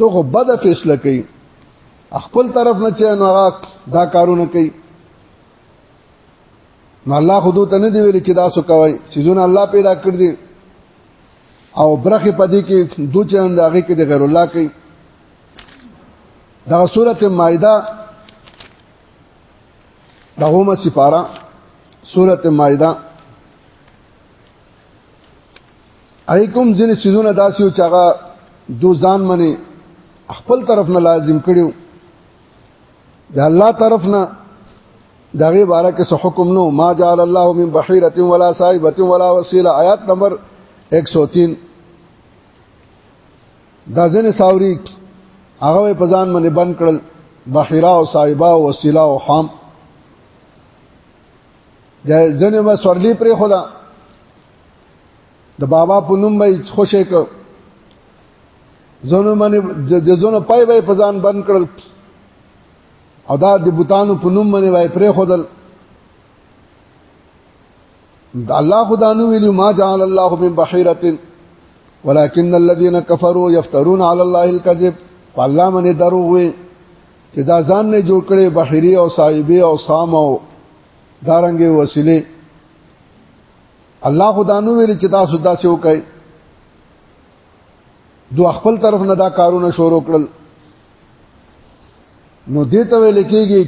دغه بده فیصله کوي خپل طرف نه چې نو هغه دا کارونه کوي نو الله خود ته نه دی ویل چې دا څه کوي سيزونه الله پیدا کړ دي او برخه پدې کې دوه چند هغه کې د غیر الله کوي دا سورته مائده دغه مې سپاره سورته مائده ایکم ځین سيزونه داسې او چاغه دو ځان منی خپل طرف نه لازم کړیو د الله طرف نه دغه باره کې څه حکم نو ما جعل الله من بحيره ولا صائبه ولا وسيله آیات نمبر 103 دا ځنه ساوري هغه په ځان باندې بند کړل بحيره او صائبه او وسيله او حام د ځنه ما سورلی پر خدا د بابا په نوم به خوشې کو زونو باندې د زونو پای به پزان بند کړل او دا د بوتانو په نوم باندې وای پرې خودل د الله خدانو ویلو ما جعل الله من بحيره ولكن الذين كفروا يفترون على الله الكذب فالله من درو وي چې دا ځان نه جوړ کړي بحری او صاحبې او سام او دارنګې وسیله الله خدانو ویل چې تاسو داسې وکړئ دو خپل طرف نه دا کارونه شروع کړل نو دې ته ویل کېږي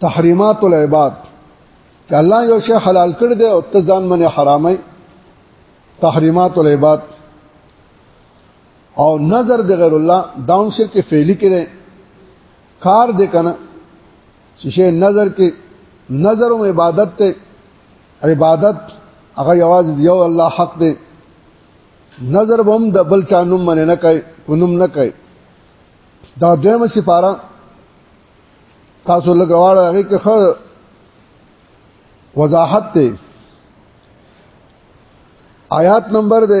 تحریمات العباد چې الله یو شی حلال کړ دی او ته ځان باندې حرامای تحریمات العباد او نظر د غیر الله داون شرک فعلی کې ده کار دې کنه چې شی نظر کې نظر او عبادت ته عبادت هغه یوازې یو الله حق دی نظر به هم د بل چا نوم باندې نه کوي کوم نه کوي دا دویمه سفاره تاسو لګواړه هغه کې خو وضاحت ته آیات نمبر ده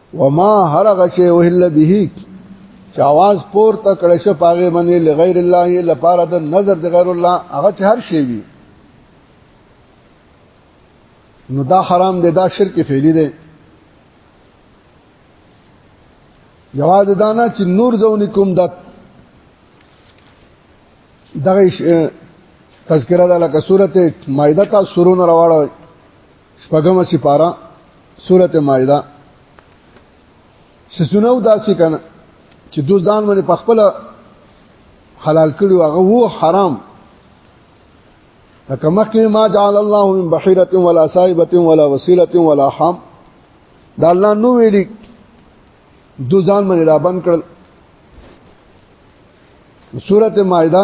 وما هرغه شی وهل به چې आवाज پور ته کړه شو پاغه باندې لغیر الله لپاره د نظر د غیر الله هغه چې هر شی وي نو دا حرام دی دا شرک فعلی دی یواد دانا چې نور زونی کوم د دغه تذکرہ د لکه سورته مائده تا سرون راوړل شپږم سپاره سورته مائده سسونه داسې کنه چې دو ځان باندې په خپل حلال کړي هغه وو حرام لکه مخکې ما جعل الله من بحيره ولا صائبه ولا وسيله ولا حام دا الله نو ویلي دو ځان باندې را بند کړل سورته مائده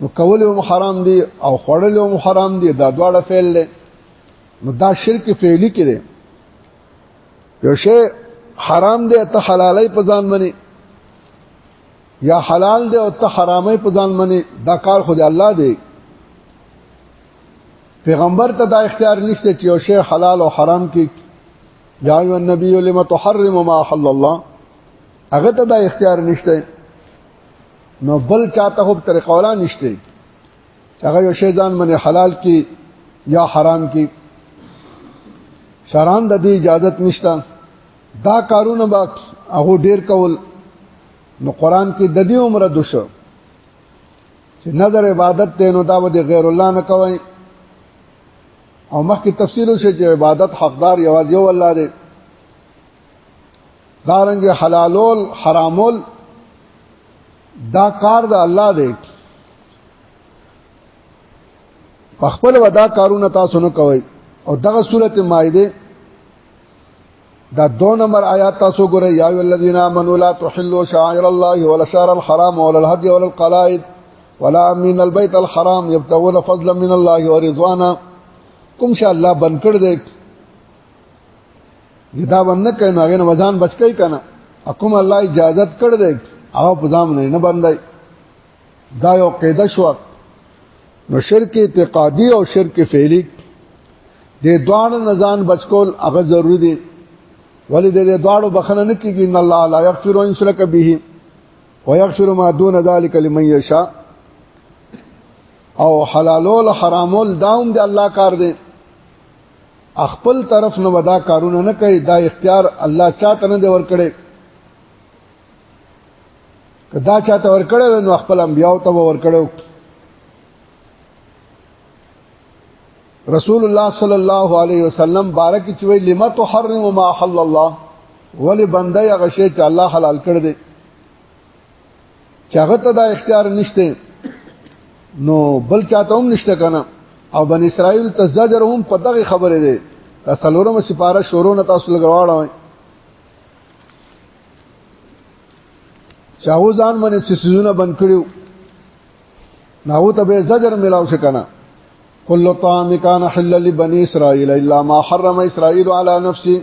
نو کول هم حرام دي او خوړل هم حرام دي دا دواړه فعل دي نو دا شرک فعلی کې دي یو شی حرام دی ته حلالي په ځان منی یا حلال دی او ته حرامي په ځان منی دا کار خو دی الله دی پیغمبر ته دا اختیار نشته چې یو شی حلال او حرام کې یا ایو النبی لم تحرم ما حل الله هغه ته دا اختیار نشته نو بل چاته هم طریقه ولا نشته هغه یو شی ځان باندې حلال کی یا حرام کی شران د دې اجازت نشته دا کارونه با هغه ډیر کول نو قران کې د دې عمر دوشو چې نظر عبادت دی نو دا به غیر الله نه کوي او مخکې تفصیل شي چې عبادت حقدار یوازې یو الله دی دارنګ حلالول حرامول دا کار د الله دی په خپل ودا کارونه تاسو نه کوي او دغه سورته مائده دا دو نمبر آیات تاسو ګورئ یا ای الذین آمنوا لا تحلوا شعائر الله ولا شعر الحرام ولا الهدي ولا القلائد ولا من البيت الحرام يبتغون فضلا من الله ورضوانا کوم شاء الله بنکړ دې دا باندې نه کینو هغه وزن بچ کوي کنه حکم الله اجازه کړ دې هغه په ځام نه نه باندې دا یو قاعده شو نو شرک اعتقادي او شرک فعلی د دوان نزان بچکول هغه ضروری دي ولې د دوانو بخنه نه کیږي ان الله لا یغفر ان شرک به ويغفر ما دون ذلك لمن يشاء او حلالول حرامول داوم دی الله کار دی خپل طرف نه ودا کارونه نه کوي دا اختیار الله چاته نه دی ورکړي کدا چاته ورکړي نو خپل انبیاء ته ورکړو رسول الله صلی الله علیه وسلم بارک چې وی لما تحرم ما حل الله ولی بنده هغه شی چې الله حلال کړ دی چې هغه ته دا اختیار نشته نو بل چاته هم نشته کنه او بن اسرائیل تزجر هم په دغه خبره ده تاسلورم سپاره شورو نه تاسو لګواړم چاو ځان باندې سيزونه بند کړیو ناو ته به زجر ملاو شي کنه کل طعام کان حلل لبني اسرائيل الا ما حرم اسرائيل على نفسه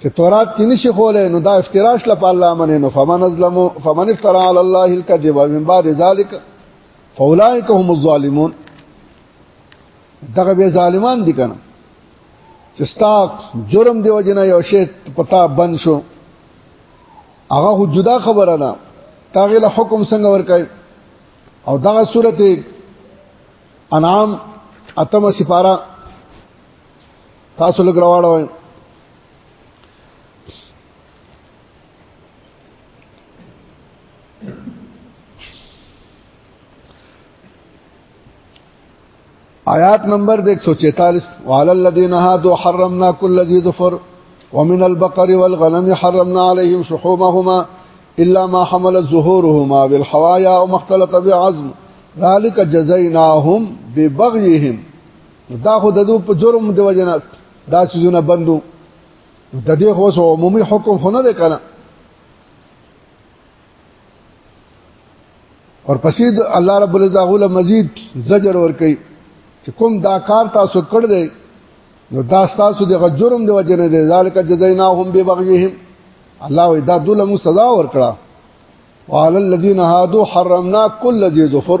چې تورات کې نشي خولې نو دا افتراش لپاره الله منه نو فمن ظلم فمن افترا علی الله الكذب من بعد ذلك فاولئک هم الظالمون دغه به ظالمان دي کنه چې ستا جرم دی وجنه یو شی پتا بند شو هغه خو جدا خبره نه تاغه له حکم څنګه ورکړي او دغه سورته انعام اتمه سپاره تاسو لګراوړو آیات نمبر 144 وعلى الذين هادوا حرمنا كل ذي ظفر ومن البقر والغنم حرمنا عليهم شحومهما إلا ما حملت ظهورهما بالحوايا أو مختلط بعظم ذلك جزيناهم ببغيهم دا خو د دو په جرم دی وجنه دا سيزونه بندو د دې خو سو عمومي حکم خو نه دی کنه اور پسې الله رب العزت غول مزید زجر ور کوي چې کوم دا کار تاسو کړ دی نو دا تاسو د جرم دی وجنه دی ذالک جزایناهم ببغیهم الله وی دا دلمو سزا ور کړه وعلى الذين هادو حرمنا كل ذي ظفر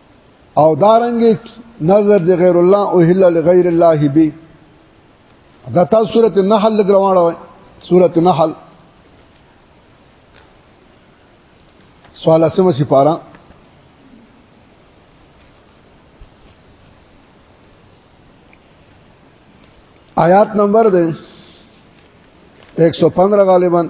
او دارنګ نظر دی غیر الله او هله لغیر الله به دا تاسو سورته النحل لګروانه وای سورته النحل سوال اسمه سی پارا آیات نمبر دی 115 غالبا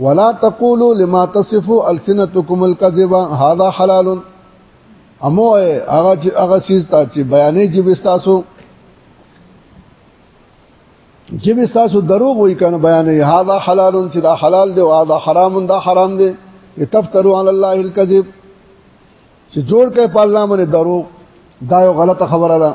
ولا تقولوا لما تصفوا السنتكم الكذب هذا حلال امو هغه چې هغه سیس ته چې بیانې جیب استاسو جیب استاسو دروغ وای کنه بیانې هاذا حلال چې دا حلال دی او هاذا حرام دا حرام دی تفتروا علی الله الكذب چې جوړ کړي په الله باندې دروغ دا یو غلطه خبره ده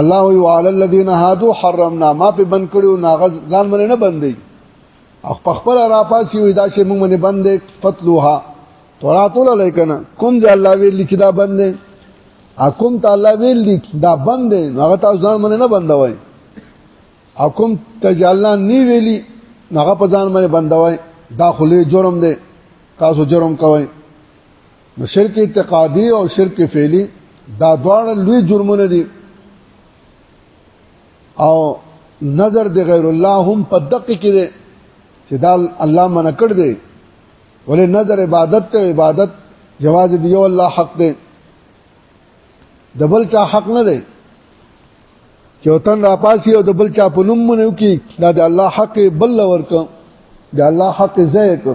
الله وی وعلى الذين هادو حرمنا ما په بند کړو ناغه ځان باندې نه بندي او په خپل را پاسې وي دا چې موږ باندې بندې قتلوها توراتول لیکنه کوم ځای الله ویل چې دا بندې اكم تعالی ویل دي دا بند دی هغه تاسو ځان باندې نه بندوي اكم تجالا نی ویلی هغه په ځان باندې بندوي دا خلی جرم دی تاسو جرم کوئ نو شرک اعتقادي او شرک فعلی دا دواړه لوی جرمونه دي او نظر د غیر الله هم په دقه کې دي چې دا الله منع کړ دی ولې نظر عبادت ته عبادت جواز دی یو الله حق دی د بل چا حق نه دی چې وطن را پاسي او د بل چا په نوم منو کې دا د الله حق بل ورک د الله حق ځای کو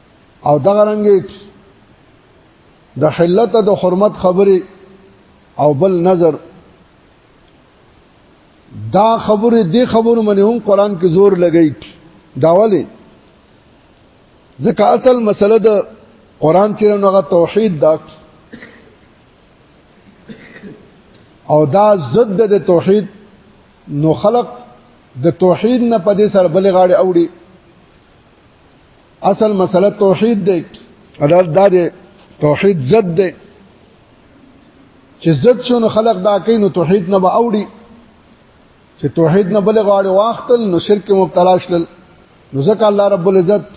او دغه رنګي د حلت د حرمت خبري او بل نظر دا خبره دی خبرو منه هم قران کې زور لګی دا ولی ځکه اصل مسله د قران چې نوغه توحید دا او دا ضد د توحید نو خلق د توحید نه په دې سره بلې غاړې اوړي اصل مسله توحید دی دا د توحید ضد دی چې ضد شون خلق دا کوي نو توحید نه به اوړي چې توحید نه بل غاړي واختل نو شرک مبتلا شل نو ځکه الله رب العزت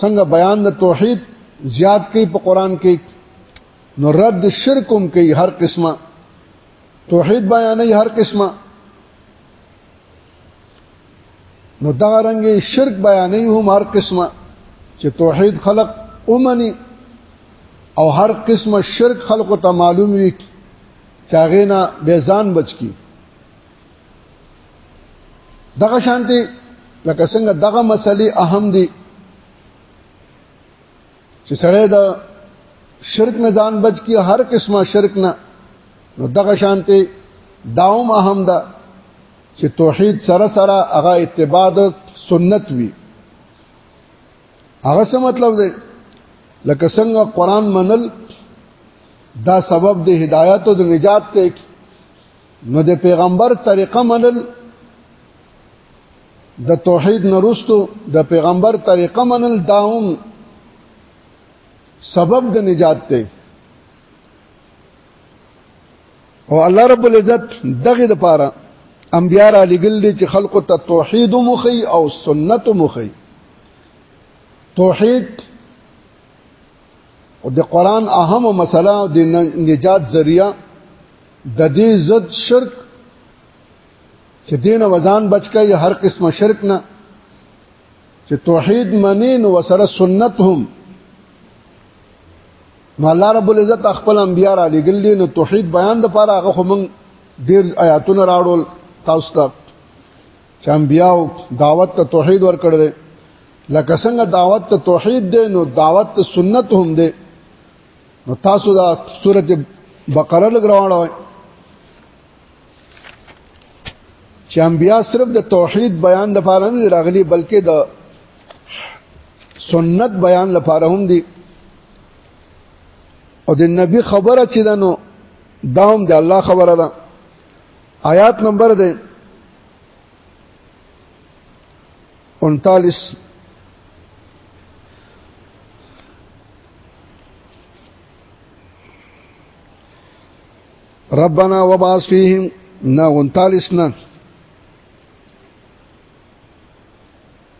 څنګه بیان د توحید زیات کوي په قران کې نو رد شرک هم کوي هر قسمه توحید بیانې هر قسمه نو دا رنګ شرک بیانې هم هر قسمه چې توحید خلق اومني او هر قسمه شرک خلق ته معلوم وي چاغې نه به ځان بچ کی دغه شانتي لکه څنګه دغه مسلې اهم دي چې سره دا شرک نه ځان بچ کی هر قسمه شرک نه نو دغه شانتي داوم اهم ده دا چې توحید سره سره هغه اتباع د سنت وي هغه څه مطلب دی لکه څنګه قران منل دا سبب د هدایت او د نجات ته نو د پیغمبر طریقه منل د توحید نرستو د پیغمبر طریقه منل داوم سبب د نجات ته او الله رب العزت دغه د پاره انبیار علی ګل دي چې خلق ته توحید مخی او سنت مخی توحید او د قران اهم مسله د نجات ذریعہ د دې ضد شرک چې دین وزن بچکای هر قسمه شرک نه چې توحید منین و سره سنت هم نو الله رب العزت خپل انبیا را لګل دي نو توحید بیان د پاره هغه خو موږ ډیر آیاتونه راړول تاسو ته چې انبیا دعوت ته توحید ورکړل لکه څنګه دعوت ته توحید دی نو دعوت ته سنت هم دی نو تاسو دا سورته بقره لګراوړل چې انبیا صرف د توحید بیان د پاره نه راغلي بلکې د سنت بیان لپاره هم دي او د نبی خبره چې دنو دا هم د الله خبره ده آیات نمبر ده 39 ربنا وبعث فيهم نا 39 نا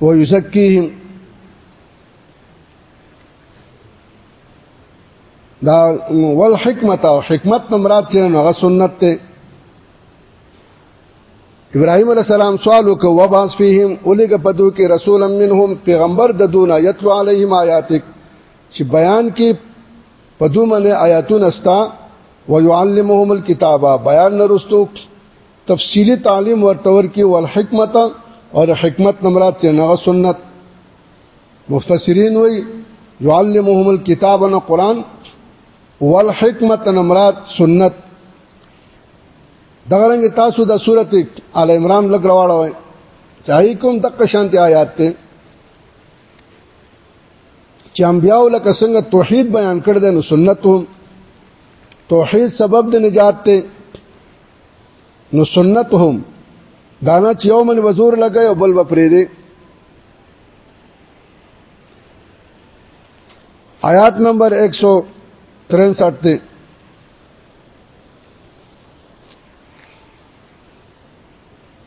ويزکيهم دا ول حکمت او حکمت نه مراد چې هغه سنت ته ابراهيم عليه السلام سوال وکړ وباس فيهم اولګه پدو کې رسول منهم پیغمبر د دون یتلو علیهم آیاتک چې بیان کې پدو منه آیاتونه استا ويعلمهم الكتابه بیان نرستو تفصیلی تعلیم ورتور کې والحکمت او حکمت نمرات ته نه سنت مفسرین وی يعلمهم الكتاب نه قران والحکمت نمرات سنت دغه رنګ تاسو د سورته ال عمران لګ راوړوي چاہی کوم دغه شانتي آیات ته چې انبیاء لکه څنګه توحید بیان کړ دي نو سنت هم توحید سبب د نجات ته نو سنت هم دانا چې یو من وزور لګي او بل بپرې دي آیات نمبر 163 دی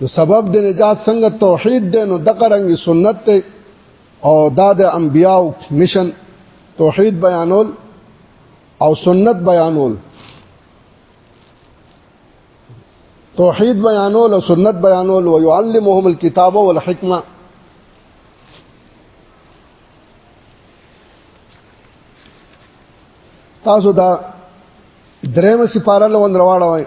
نو سبب د نجات څنګه توحید دی نو دغه رنګ سنت دی او دا د انبیاو مشن توحید بیانول او سنت بیانول توحید بیانول او سنت بیانول او يعلمهم الكتاب والحکمه تاسو دا درېمه سپاره لوند رواړه وای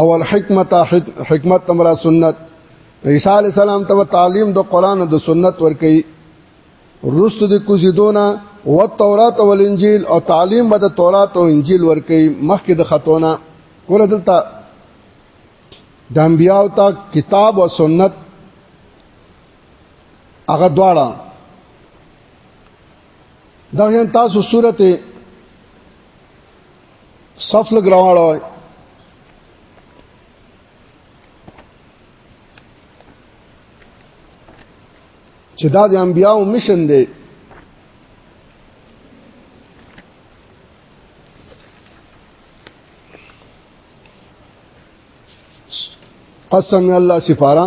او الحکمت حکمت تمرا سنت عیسی علی السلام ته تعلیم د قران او د سنت ورکي رست د کوزیدونه او تورات او انجیل او تعلیم به د تورات او انجیل ورکي مخکې د خطونه کول دلته د انبیاو ته کتاب او سنت هغه دواړه دا یان تاسو سورته صف لګ راوړل چې دا د انبیانو مشن دی قسم الله سفاره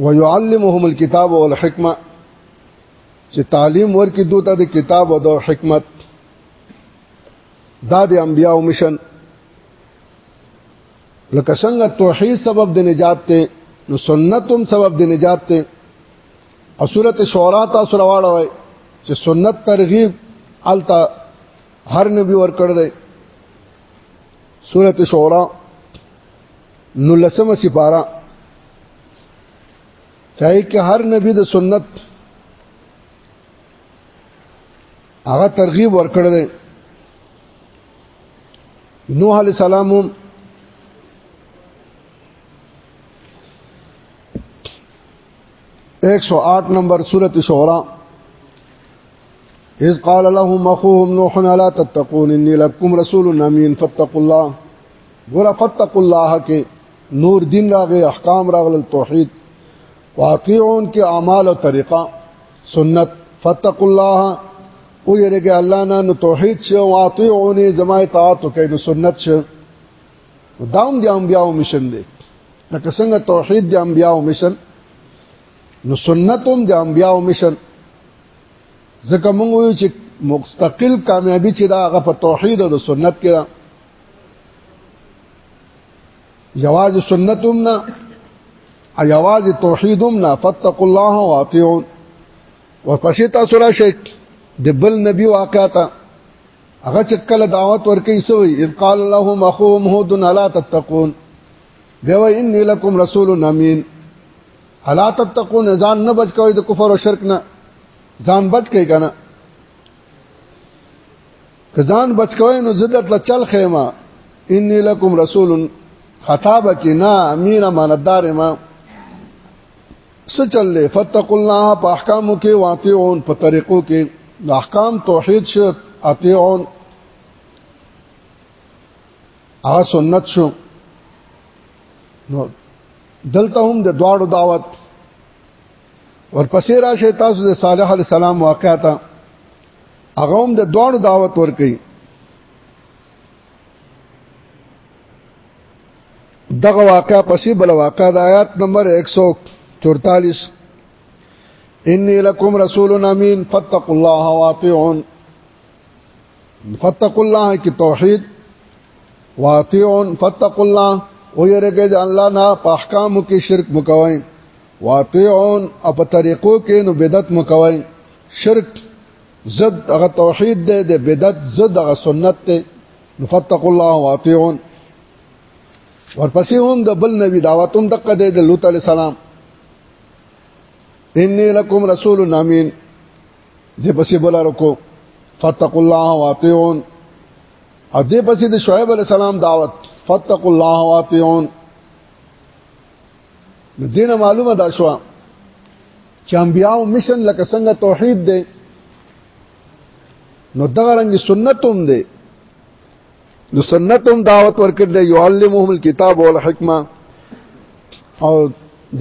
ويعلمهم الكتاب والحکمه چې تعلیم ورکې دوته د کتاب او د حکمت دا د انبیاء او مشن لکه څنګه توحید سبب د نجات ته نو سنتم سبب د نجات ته او سورت شعراء تاسو راوړل وای چې سنت ترغیب التا هر نبی ور کړ دی سورت شعراء نو لسمه سپاره چاہے که هر نبی د سنت هغه ترغیب ورکړ دی نوح علی السلام ایک سو آٹھ نمبر سورت شعرا اذ قال لهم اخوهم نوح لا تتقون اني لكم رسول امين فاتقوا الله ګور فاتقوا الله کې نور دین راغې احکام راغل توحید واقعون کې اعمال او طریقه سنت فاتقوا الله او یریګه الله نه نو توحید شو واطيعون زما اطاعت کوي نو سنت شو داوم دي انبیاو مشن دي لکه څنګه توحید دي انبیاو مشن نو سنتوم دي انبیاو مشن ځکه موږ وی چې مستقل کامیابی چې دا هغه په توحید او سنت کې ده جواز سنتم نه جواز توحیدم نه فتقوا الله واطيعون ورپسې تاسو را شي د بل نبی واقعاته هغه چې کله دعوت ورکې سوې اذ قال لهم اخوهم هود لا تتقون دیو انی لکم رسول امین الا تتقون ځان نه بچ کوي د کفر او شرک نه ځان بچ کوي کنه که ځان بچ کوي نو زدت لچل خیمه انی لکم رسول خطاب کی نا امین امانتدار ما سچل له فتق الله په احکامو کې واطعون په طریقو کې د احکام توحید شو اطیعون هغه سنت شو نو دلته هم د دواړو دعوت ورپسې راشه تاسو د صالح علی السلام واقعاته هغه هم د دواړو دعوت ورکي دغه واقع پسې بل واقع د آیات نمبر 144 انی لکم رسول امین فتقوا الله واطیعون فتقوا الله کی توحید واطیعون فتقوا الله او یریږي د الله نه په احکامو کې شرک مکوئ واطیعون او په طریقو کې نو بدعت مکوئ شرک ضد هغه توحید دی د بدعت ضد هغه سنت دی نو فتقوا الله واطیعون ورپسې هم د بل نبی دعوت هم دقه دی د لوط علی السلام انی لکم رسول امین دې پسې بولا رکو فتقوا الله واطيعون او دې پسې د شعیب علی السلام دعوت فتقوا الله واطيعون نو دینه معلومه دا شو چې انبیاو مشن لکه څنګه توحید دی نو دا رنګ سنت هم دی نو سنت هم دعوت ورکړ دی يعلمهم الكتاب والحکمه او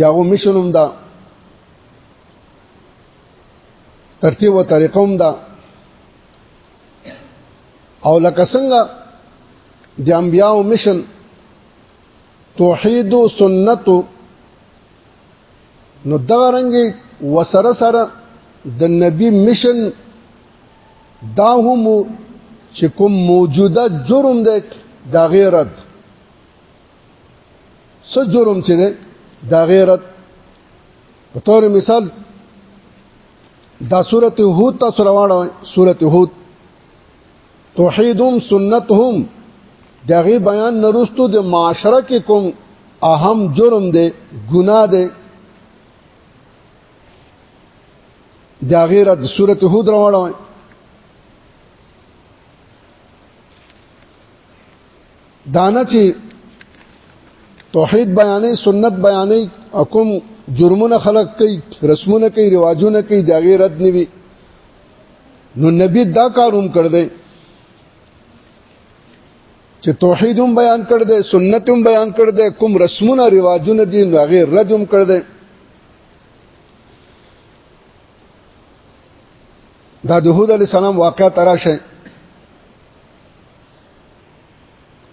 داغو مشن هم دا ترتیب او طریقه هم ده او لکه څنګه د انبیانو مشن توحید او سنت نو دا رنګ وسره سره د نبی مشن دا هم چې کوم موجوده جرم دی دا غیرت څه جرم چې ده دا غیرت په تور مثال دا سورته هود تاسو راوړو سورته هود توحیدهم سنتهم دغه بیان نرستو د معاشره کې کوم اهم جرم دی ګناه دی دا غیره د سورته هود راوړم دانه چې توحید بیانې سنت بیانې حکم جرمونه خلق کوي رسمونه کوي رواجونه کوي دا غیر رد نیوي نو نبی دا کاروم کړ دی چې توحید هم بیان کړ دی سنت هم بیان کړ دی کوم رسمونه رواجونه دي نو غیر رد هم کړ دی دا د هود علی السلام واقعا تراشه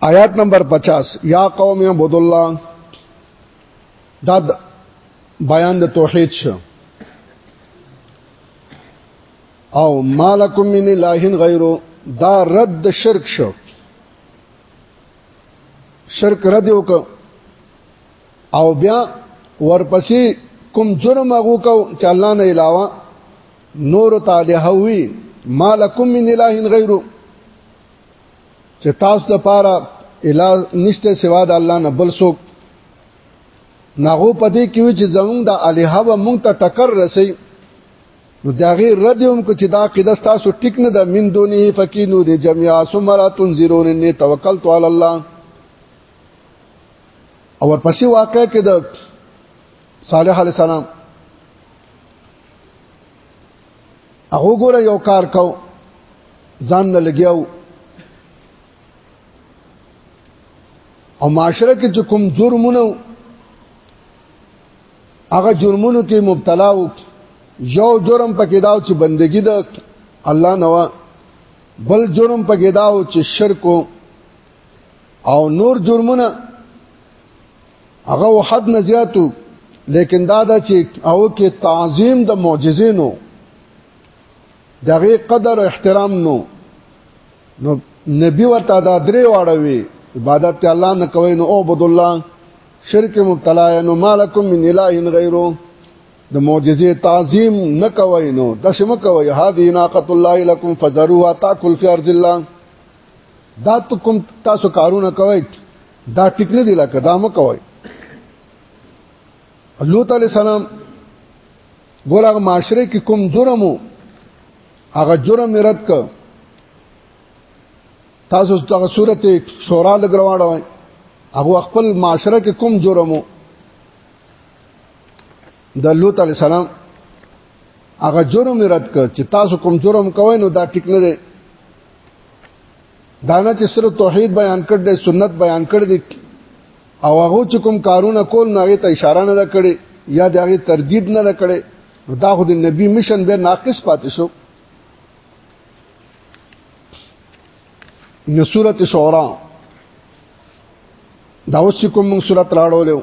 آیات نمبر 50 یا قوم عبد الله دا بیان د توحید شو او مالکم من اله غیره دا رد شرک شو شرک رد وک او بیا ورپسې کوم جرم هغه کو چې الله نه علاوه نور تعالی هوی مالکم من اله غیره چې تاسو د پاره الا نشته سوا د الله نه بل څوک ناغو پدې کې وي چې زمونږ د الها و مونږ ته ټکر رسي نو دا غیر رد هم کو چې دا قیدس تاسو ټیک نه د من دونی فکینو د جميعا سمرا تنذرون نه توکلت علی الله او ورپسې واقع کې د صالح علی السلام هغه ګوره یو کار کو ځان نه لګیاو او معاشره کې چې کوم جرمونه هغه جرمونو کې مبتلا وو یو جرم پکې داو چې بندگی د الله نوا بل جرم پکې داو چې شرک او نور جرمونه هغه حد نه زیاتو لیکن دا دا چې او کې تعظیم د معجزینو دغه قدر او احترام نو نو نبی ورته دا درې واړوي عبادت الله نه کوي نو او عبد الله شرک مبتلا نو مالکم من اله غیره د معجزې تعظیم نه کوي نو د شم کوي هذه ناقۃ الله لكم فذروها تاكل في ارض الله دا کوم تاسو کارونه کوي دا ټیک نه دی لکه دا مکوای لوط علی السلام ګورغه معاشره کې کوم جرم وو هغه جرم رد ک تاسو دغه سورته شورا لګراوړو هغه خپل معاشره کې کوم جرم وو د لوط علی السلام هغه جرم رد ک چې تاسو کوم جرم کوئ نو دا ټیک نه دی دانه چې سره توحید بیان کړ دی سنت بیان کړ دی او هغه چې کوم کارونه کول نه غي ته اشاره نه کړي یا د هغه تردید نه کړي دا خو د نبی مشن به ناقص پاتې شو نو سورت شعرا دا اوس کوم موږ سورت راړو له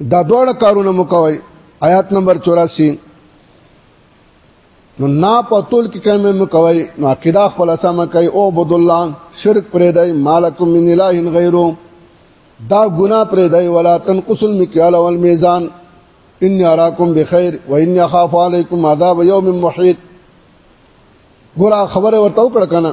دا دوړه کارونه مکوي آیات نمبر 84 نو نا پتول کې کمه مکوي نو عقیده خپل سم کوي او عبد الله شرک پرې دی مالکم من اله غیره دا ګنا پرې دی ولا تنقص المکیال والمیزان ان اراکم بخیر و ان اخاف علیکم عذاب یوم محیط ګور خبره ورته وکړه کنه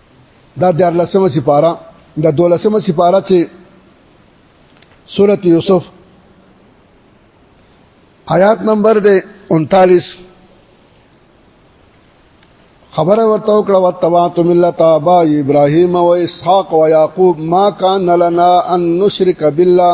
دا د لسمه سپاره د دولسمه سپاره چې سورته یوسف آیات نمبر دې 39 خبره ورته وکړه وتبعت ملت ابا ابراهيم او اسحاق او يعقوب ما كان لنا ان نشرك بالله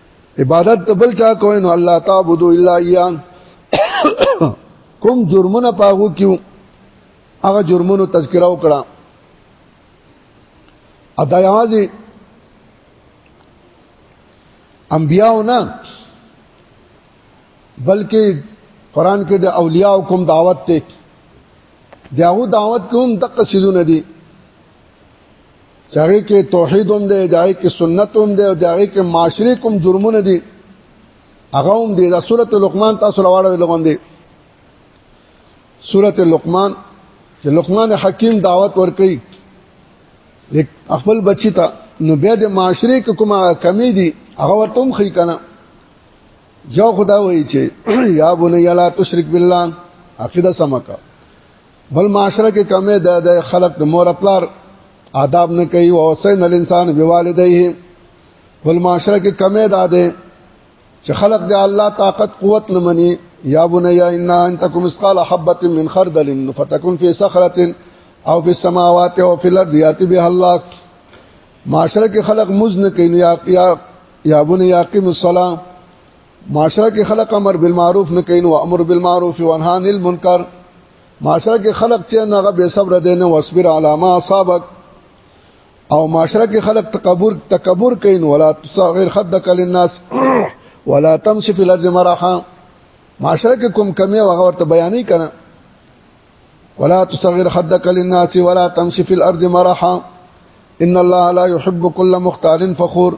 عبادت بل چا کوي نو الله تعبدو الا ایان کوم جرمونه پاغو کیو هغه جرمونو تذکرہ وکړه ادا یوازې انبیاو نه بلکې قران کې د اولیاء کوم دعوت ته داغو دعوت کوم دقه سيزونه دي چاغه کې توحید هم دی دای کې سنت هم دی او دای کې معاشري کوم جرمونه دي هغه هم دی دا سوره لقمان تاسو لواړه لګون دي سوره لقمان چې لقمان حکیم دعوت ورکړي خپل بچی ته نو بیا د معاشري کومه کمی دي هغه ورته هم خې کنه یو خدا وایي چې یا بنی لا تشرک بالله عقیده سمکا بل معاشره کې کمې د د خلق د مور خپل آداب نه کوي او حسین الانسان بوالديه بل معاشره کې کمې ده ده چې خلق د الله طاقت قوت نه مني یا بني ان انتکم اسقال حبه من خردل فتكون في صخره او في السماوات او في الارض ياتي بها الله معاشره کې خلق مزن کوي یا یا بني يقيم الصلاه معاشره کې خلق امر بالمعروف نه کین او امر بالمعروف و نهان المنکر معاشره کې خلق چې هغه به صبر دین او اصبر علامه اصابک او معاشره کې خلق تکبر تکبر کین ولا تصغر خدک للناس ولا تمشي في الارض مرحا معاشره کې کوم کمی او هغه ورته بیانې کړه ولا تصغر خدك للناس ولا تمشي في الارض مرحا ان الله لا يحب كل مختال فخور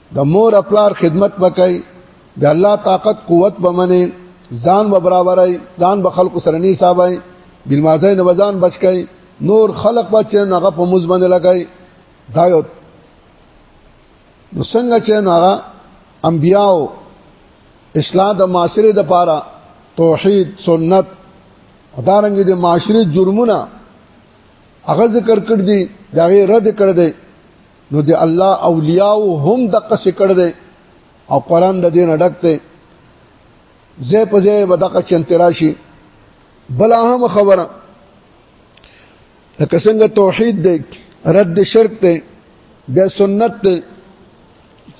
د مور خپل خدمت وکړي د الله طاقت قوت بمنه ځان و برابرای ځان به خلق سره نه حسابای بالمازه نه وزن بچکای نور خلق بچ نه غ په موز باندې لګای دا یو نو څنګه چې نه انبیاو اصلاح د معاشره د پاره توحید سنت ادارنګ د معاشره جرمونه هغه ذکر کړ دي دا غي رد کړ دي نو د الله اولیاء هم د قصې کړ دې او قران د دین اډکته زه په زه بدقه چنتراشي بل اهم خبره لکه څنګه توحید دې رد شرک دې بیا سنت دې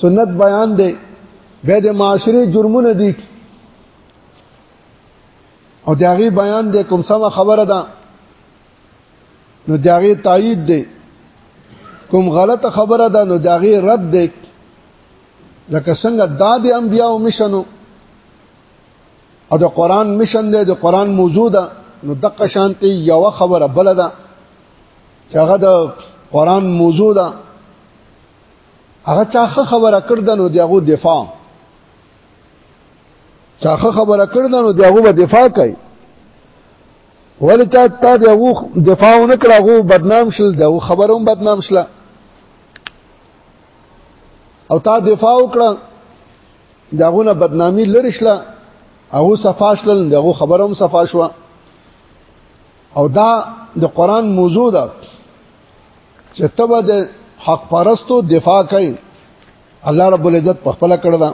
سنت بیان دې بیا د معاشري جرمونه دي او داغي بیان دې کوم سم خبره ده نو داغه تایید دی کوم غلطه خبره ده نو داغه رد دی لکه څنګه دا د انبیانو مشنو او د قران مشن دی د قران موضوع ده نو دغه شانته یو خبره بل ده چې هغه د قران موضوع ده هغه چا خبره کړ د نو دغه دفاع چاخه خبره کړ نو دغه به دفاع کوي ولې چا تا د هغو دفاع نه کړه هغو بدنام شل د هغو خبره هم بدنام شله او تا دفاع وکړه د هغو نه بدنامي لرې شله هغو صفا شلل د هغو خبره هم صفا شوه او دا د قران موضوع ده چې تبه د حق پرستو دفاع کوي الله رب العزت په خپل کړه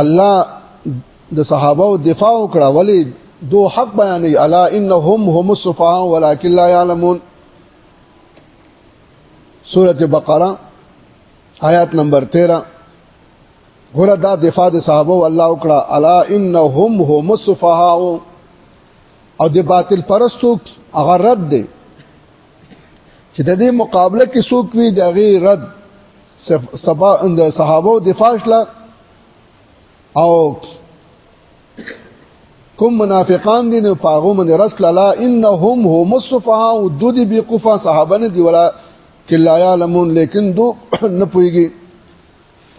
الله د صحابه او دفاع وکړه ولی دو حق بیانې الا انهم هم الصفاء ولكن لا يعلمون سوره بقره آیات نمبر 13 ګوره دا دفاع د صحابه او الله وکړه الا انهم هم الصفهاء او د باطل پرستو هغه رد دی چې د دې مقابله کې څوک وي د غي رد سبا د صحابه دفاع شله او کوم منافقان دي نو پاغو من رس لالا انهم هم الصفها ودود بقفا صحابه نه دي ولا کلا يعلمون لیکن دو نه پويږي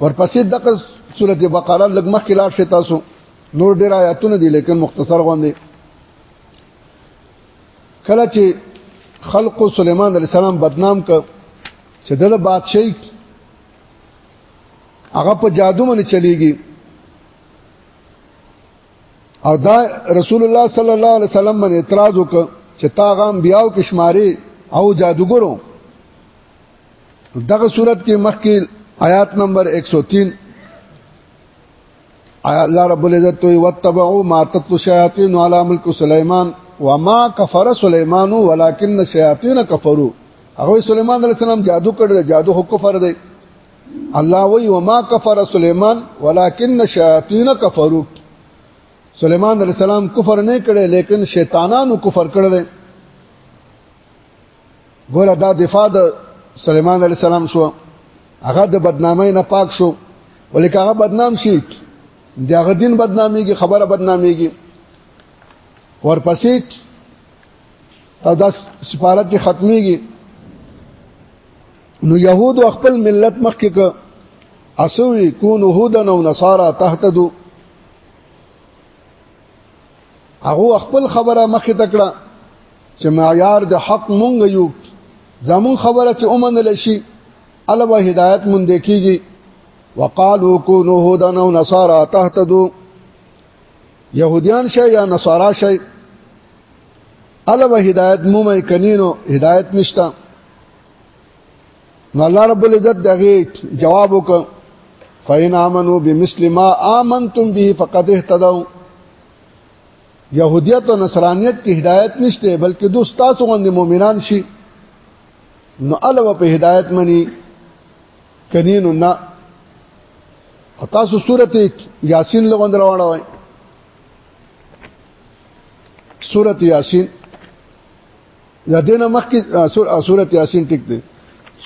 ورپسې دغه سوره بقره لګ مخ کې لاړ شي تاسو نور ډیر آیاتونه دي لیکن مختصر غوندي کله چې خلق سليمان عليه السلام بدنام ک چې دغه بادشاہي هغه په جادو باندې چلیږي او دا رسول الله صلی الله علیه وسلم باندې اعتراض وک چې تا غام بیاو کې شماري او جادوګرو دغه صورت کې مخکې آیات نمبر 103 الله رب العزت وی وتبعوا ما تتلو الشیاطین علی ملک سلیمان وما کفر سلیمان ولکن الشیاطین کفروا هغه سلیمان علیہ السلام جادو کړی جادو هو کفر دی الله وی وما کفر سلیمان ولکن الشیاطین کفروا سلیمان علیہ السلام کفر نه کړی لیکن شیطانانو کفر کړی ګوره دا دفاع د سليمان عليه السلام شو هغه د بدنامۍ نه پاک شو ولیک هغه بدنام شي د هغه دین بدناميږي خبره بدناميږي ورپسې او دا سفارت چې ختميږي نو يهود خپل ملت مخکې ک اسوي کون هودن او نصارا تهتدو هغه خپل خبره مخه تکړه چې معیار د حق مونږ یو زمون خبره چې اومن لشي الله به هدایت مونږ کیږي وقالو كونوا هودا او نصارا تهتدوا يهوديان شي یا نصارا شي الله به هدایت مومه کنینو هدایت نشتا نو الله رب العزت دغه جواب وک فین امنو بمثل ما امنتم به فقد اهتدوا يهوديت او نصرانيت کې هدايت نشته بلکې دوستا څنګه مؤمنان شي نو الو په هدايت مني کنین نه تاسو سورته یاسین لوند روانه وای سورته یاسین یا دینه مخکې سورۃ یاسین ټیک دی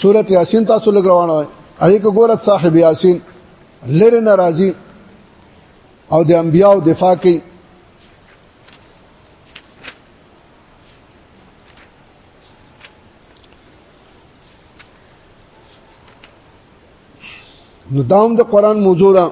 سورۃ یاسین تاسو لګ روانه وای هغه کو ګورت صاحب یاسین لره ناراضي او د انبیانو دفاع کوي نو داوم د قران موضوع ده دا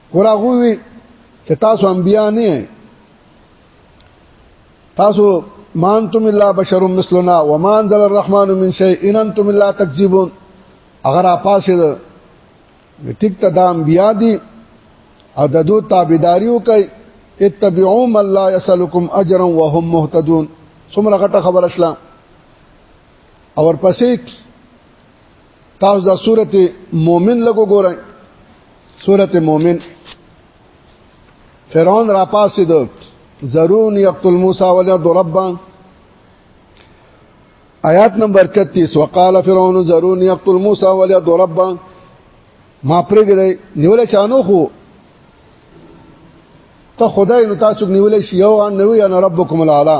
ګورغوي چې تاسو انبیا نه تاسو ما انتم الا بشر مثلنا وما انزل الرحمن من شيء ان انتم الا تكذبون اگر اپاسه ده ټیک ته د انبیا دي او د دوی تابعداریو کوي اتبعوا من لا يسلكم اجرا وهم مهتدون څومره غټه خبر اسلام اور پسې تاسو د سورته مؤمن لګو ګورئ سورته مؤمن فرعون را پاسې دو زرون یقتل موسی ولا ضربا آیات نمبر 36 وقال فرعون زرون یقتل موسی ولا ضربا ما پرګره نیول چانو خو ته خدای نو تاسو نیول شي یو ان نو یا ربکم الاعلى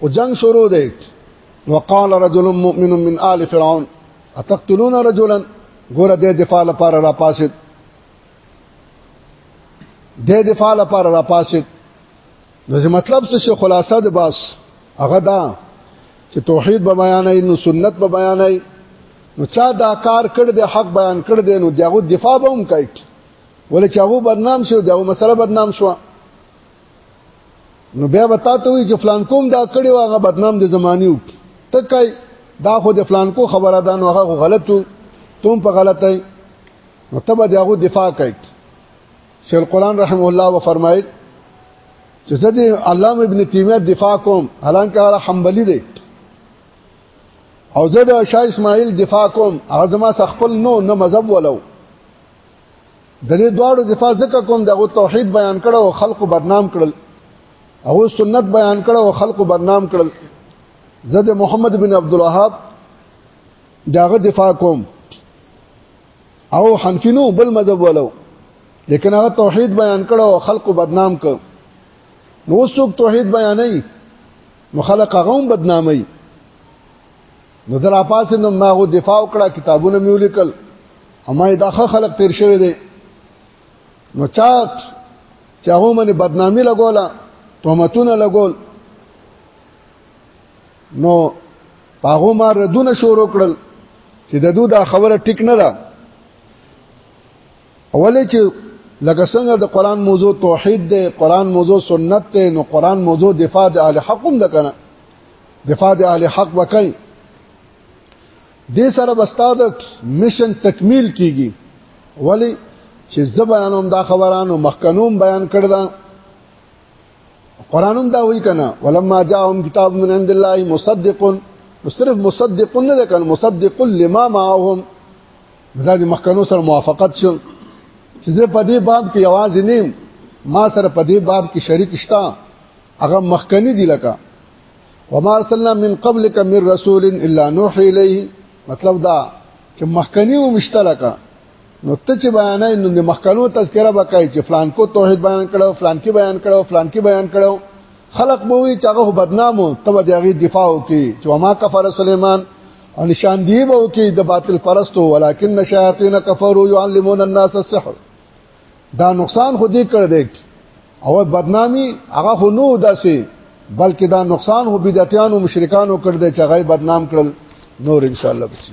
او جنگ شروع دی وقال رجل مؤمن من آل فرعون اتقتلون رجلا ګوره د دفاع لپاره را پاسید د دفاع لپاره را پاسید نو مطلب څه شي خلاصه د باس هغه دا چې توحید به بیانای نو سنت به بیانای نو چا دا کار کړ د حق بیان کړ دی نو دغه دفاع به هم کوي ولې چې هغه بدنام شو دغه مسله بدنام شو نو بیا به تاسو وی چې فلان کوم دا کړي واغه بدنام د زماني وک تکای دا خو د فلان کو خبره ده نو هغه غلطو تم په غلطه نو تبه دغه دفاع کوي شیخ القران رحم الله و فرمایي چې زه د علامه ابن تیمیه دفاع کوم حالانکه هغه حنبلی دی او زه د شاه اسماعیل دفاع کوم هغه زما خپل نو نه مذهب ولو د دې دواړو دفاع ځکه کوم دغه توحید بیان کړه او خلقو بدنام کړل او سنت بیان کړه او خلقو بدنام کړل زه د محمد بن عبد الوهاب داغه دفاع کوم او حنفینو بل مذهب ولو لیکن هغه توحید بیان کړه او خلقو بدنام کړ نو څوک توحید بیانای نو خلق هغه هم بدنامي نو در اپاس نو ما غو دفاع وکړه کتابونه مې ولیکل اما دا ښه خلک تیر شوی دی نو چا چې هغه باندې بدنامي لګوله تهمتونه لګول نو هغه ما ردونه شروع کړل چې د دوی دا خبره ټیک نه ده اولې چې لکه څنګه د قران موضوع توحید دی قران موضوع سنت دی نو قران موضوع دفاع د اهل حق هم ده کنه دفاع د اهل حق وکړي دې سره بستاد میشن تکمیل کیږي ولی چې زه بیانوم دا خبرانو مخکنوم بیان کړل قرانم دا وی کنه ولما جاءهم کتاب من عند الله مصدق صرف مصدق نه ده کنه مصدق لما معهم دا د مخکنو سره موافقت شو چې زه په دې باب کې आवाज نیم ما سره په دې باب کې شریک شتا هغه مخکنی دی لکه وما ارسلنا من قبلك من رسول الا نوحي اليه مطلب دا چې مخکنی و مشته لکه نو ته چې بیانای نو د مخکنو تذکره وکای چې فلان کو توحید بیان کړو فلان کی بیان کړو فلان کی بیان کړو خلق به وي چې هغه بدنامو ته به دغه دفاع وکي چې ما کفر سليمان او نشان دی به وکي د باطل پرستو ولکن نشاتین کفروا يعلمون الناس السحر دا نقصان خو دې کړ دې او بدنامي هغه خو نو داسي بلکې دا نقصان هو بدعتيان او مشرکان او کړ دې چې هغه بدنام کړل نور ان شاء الله بچي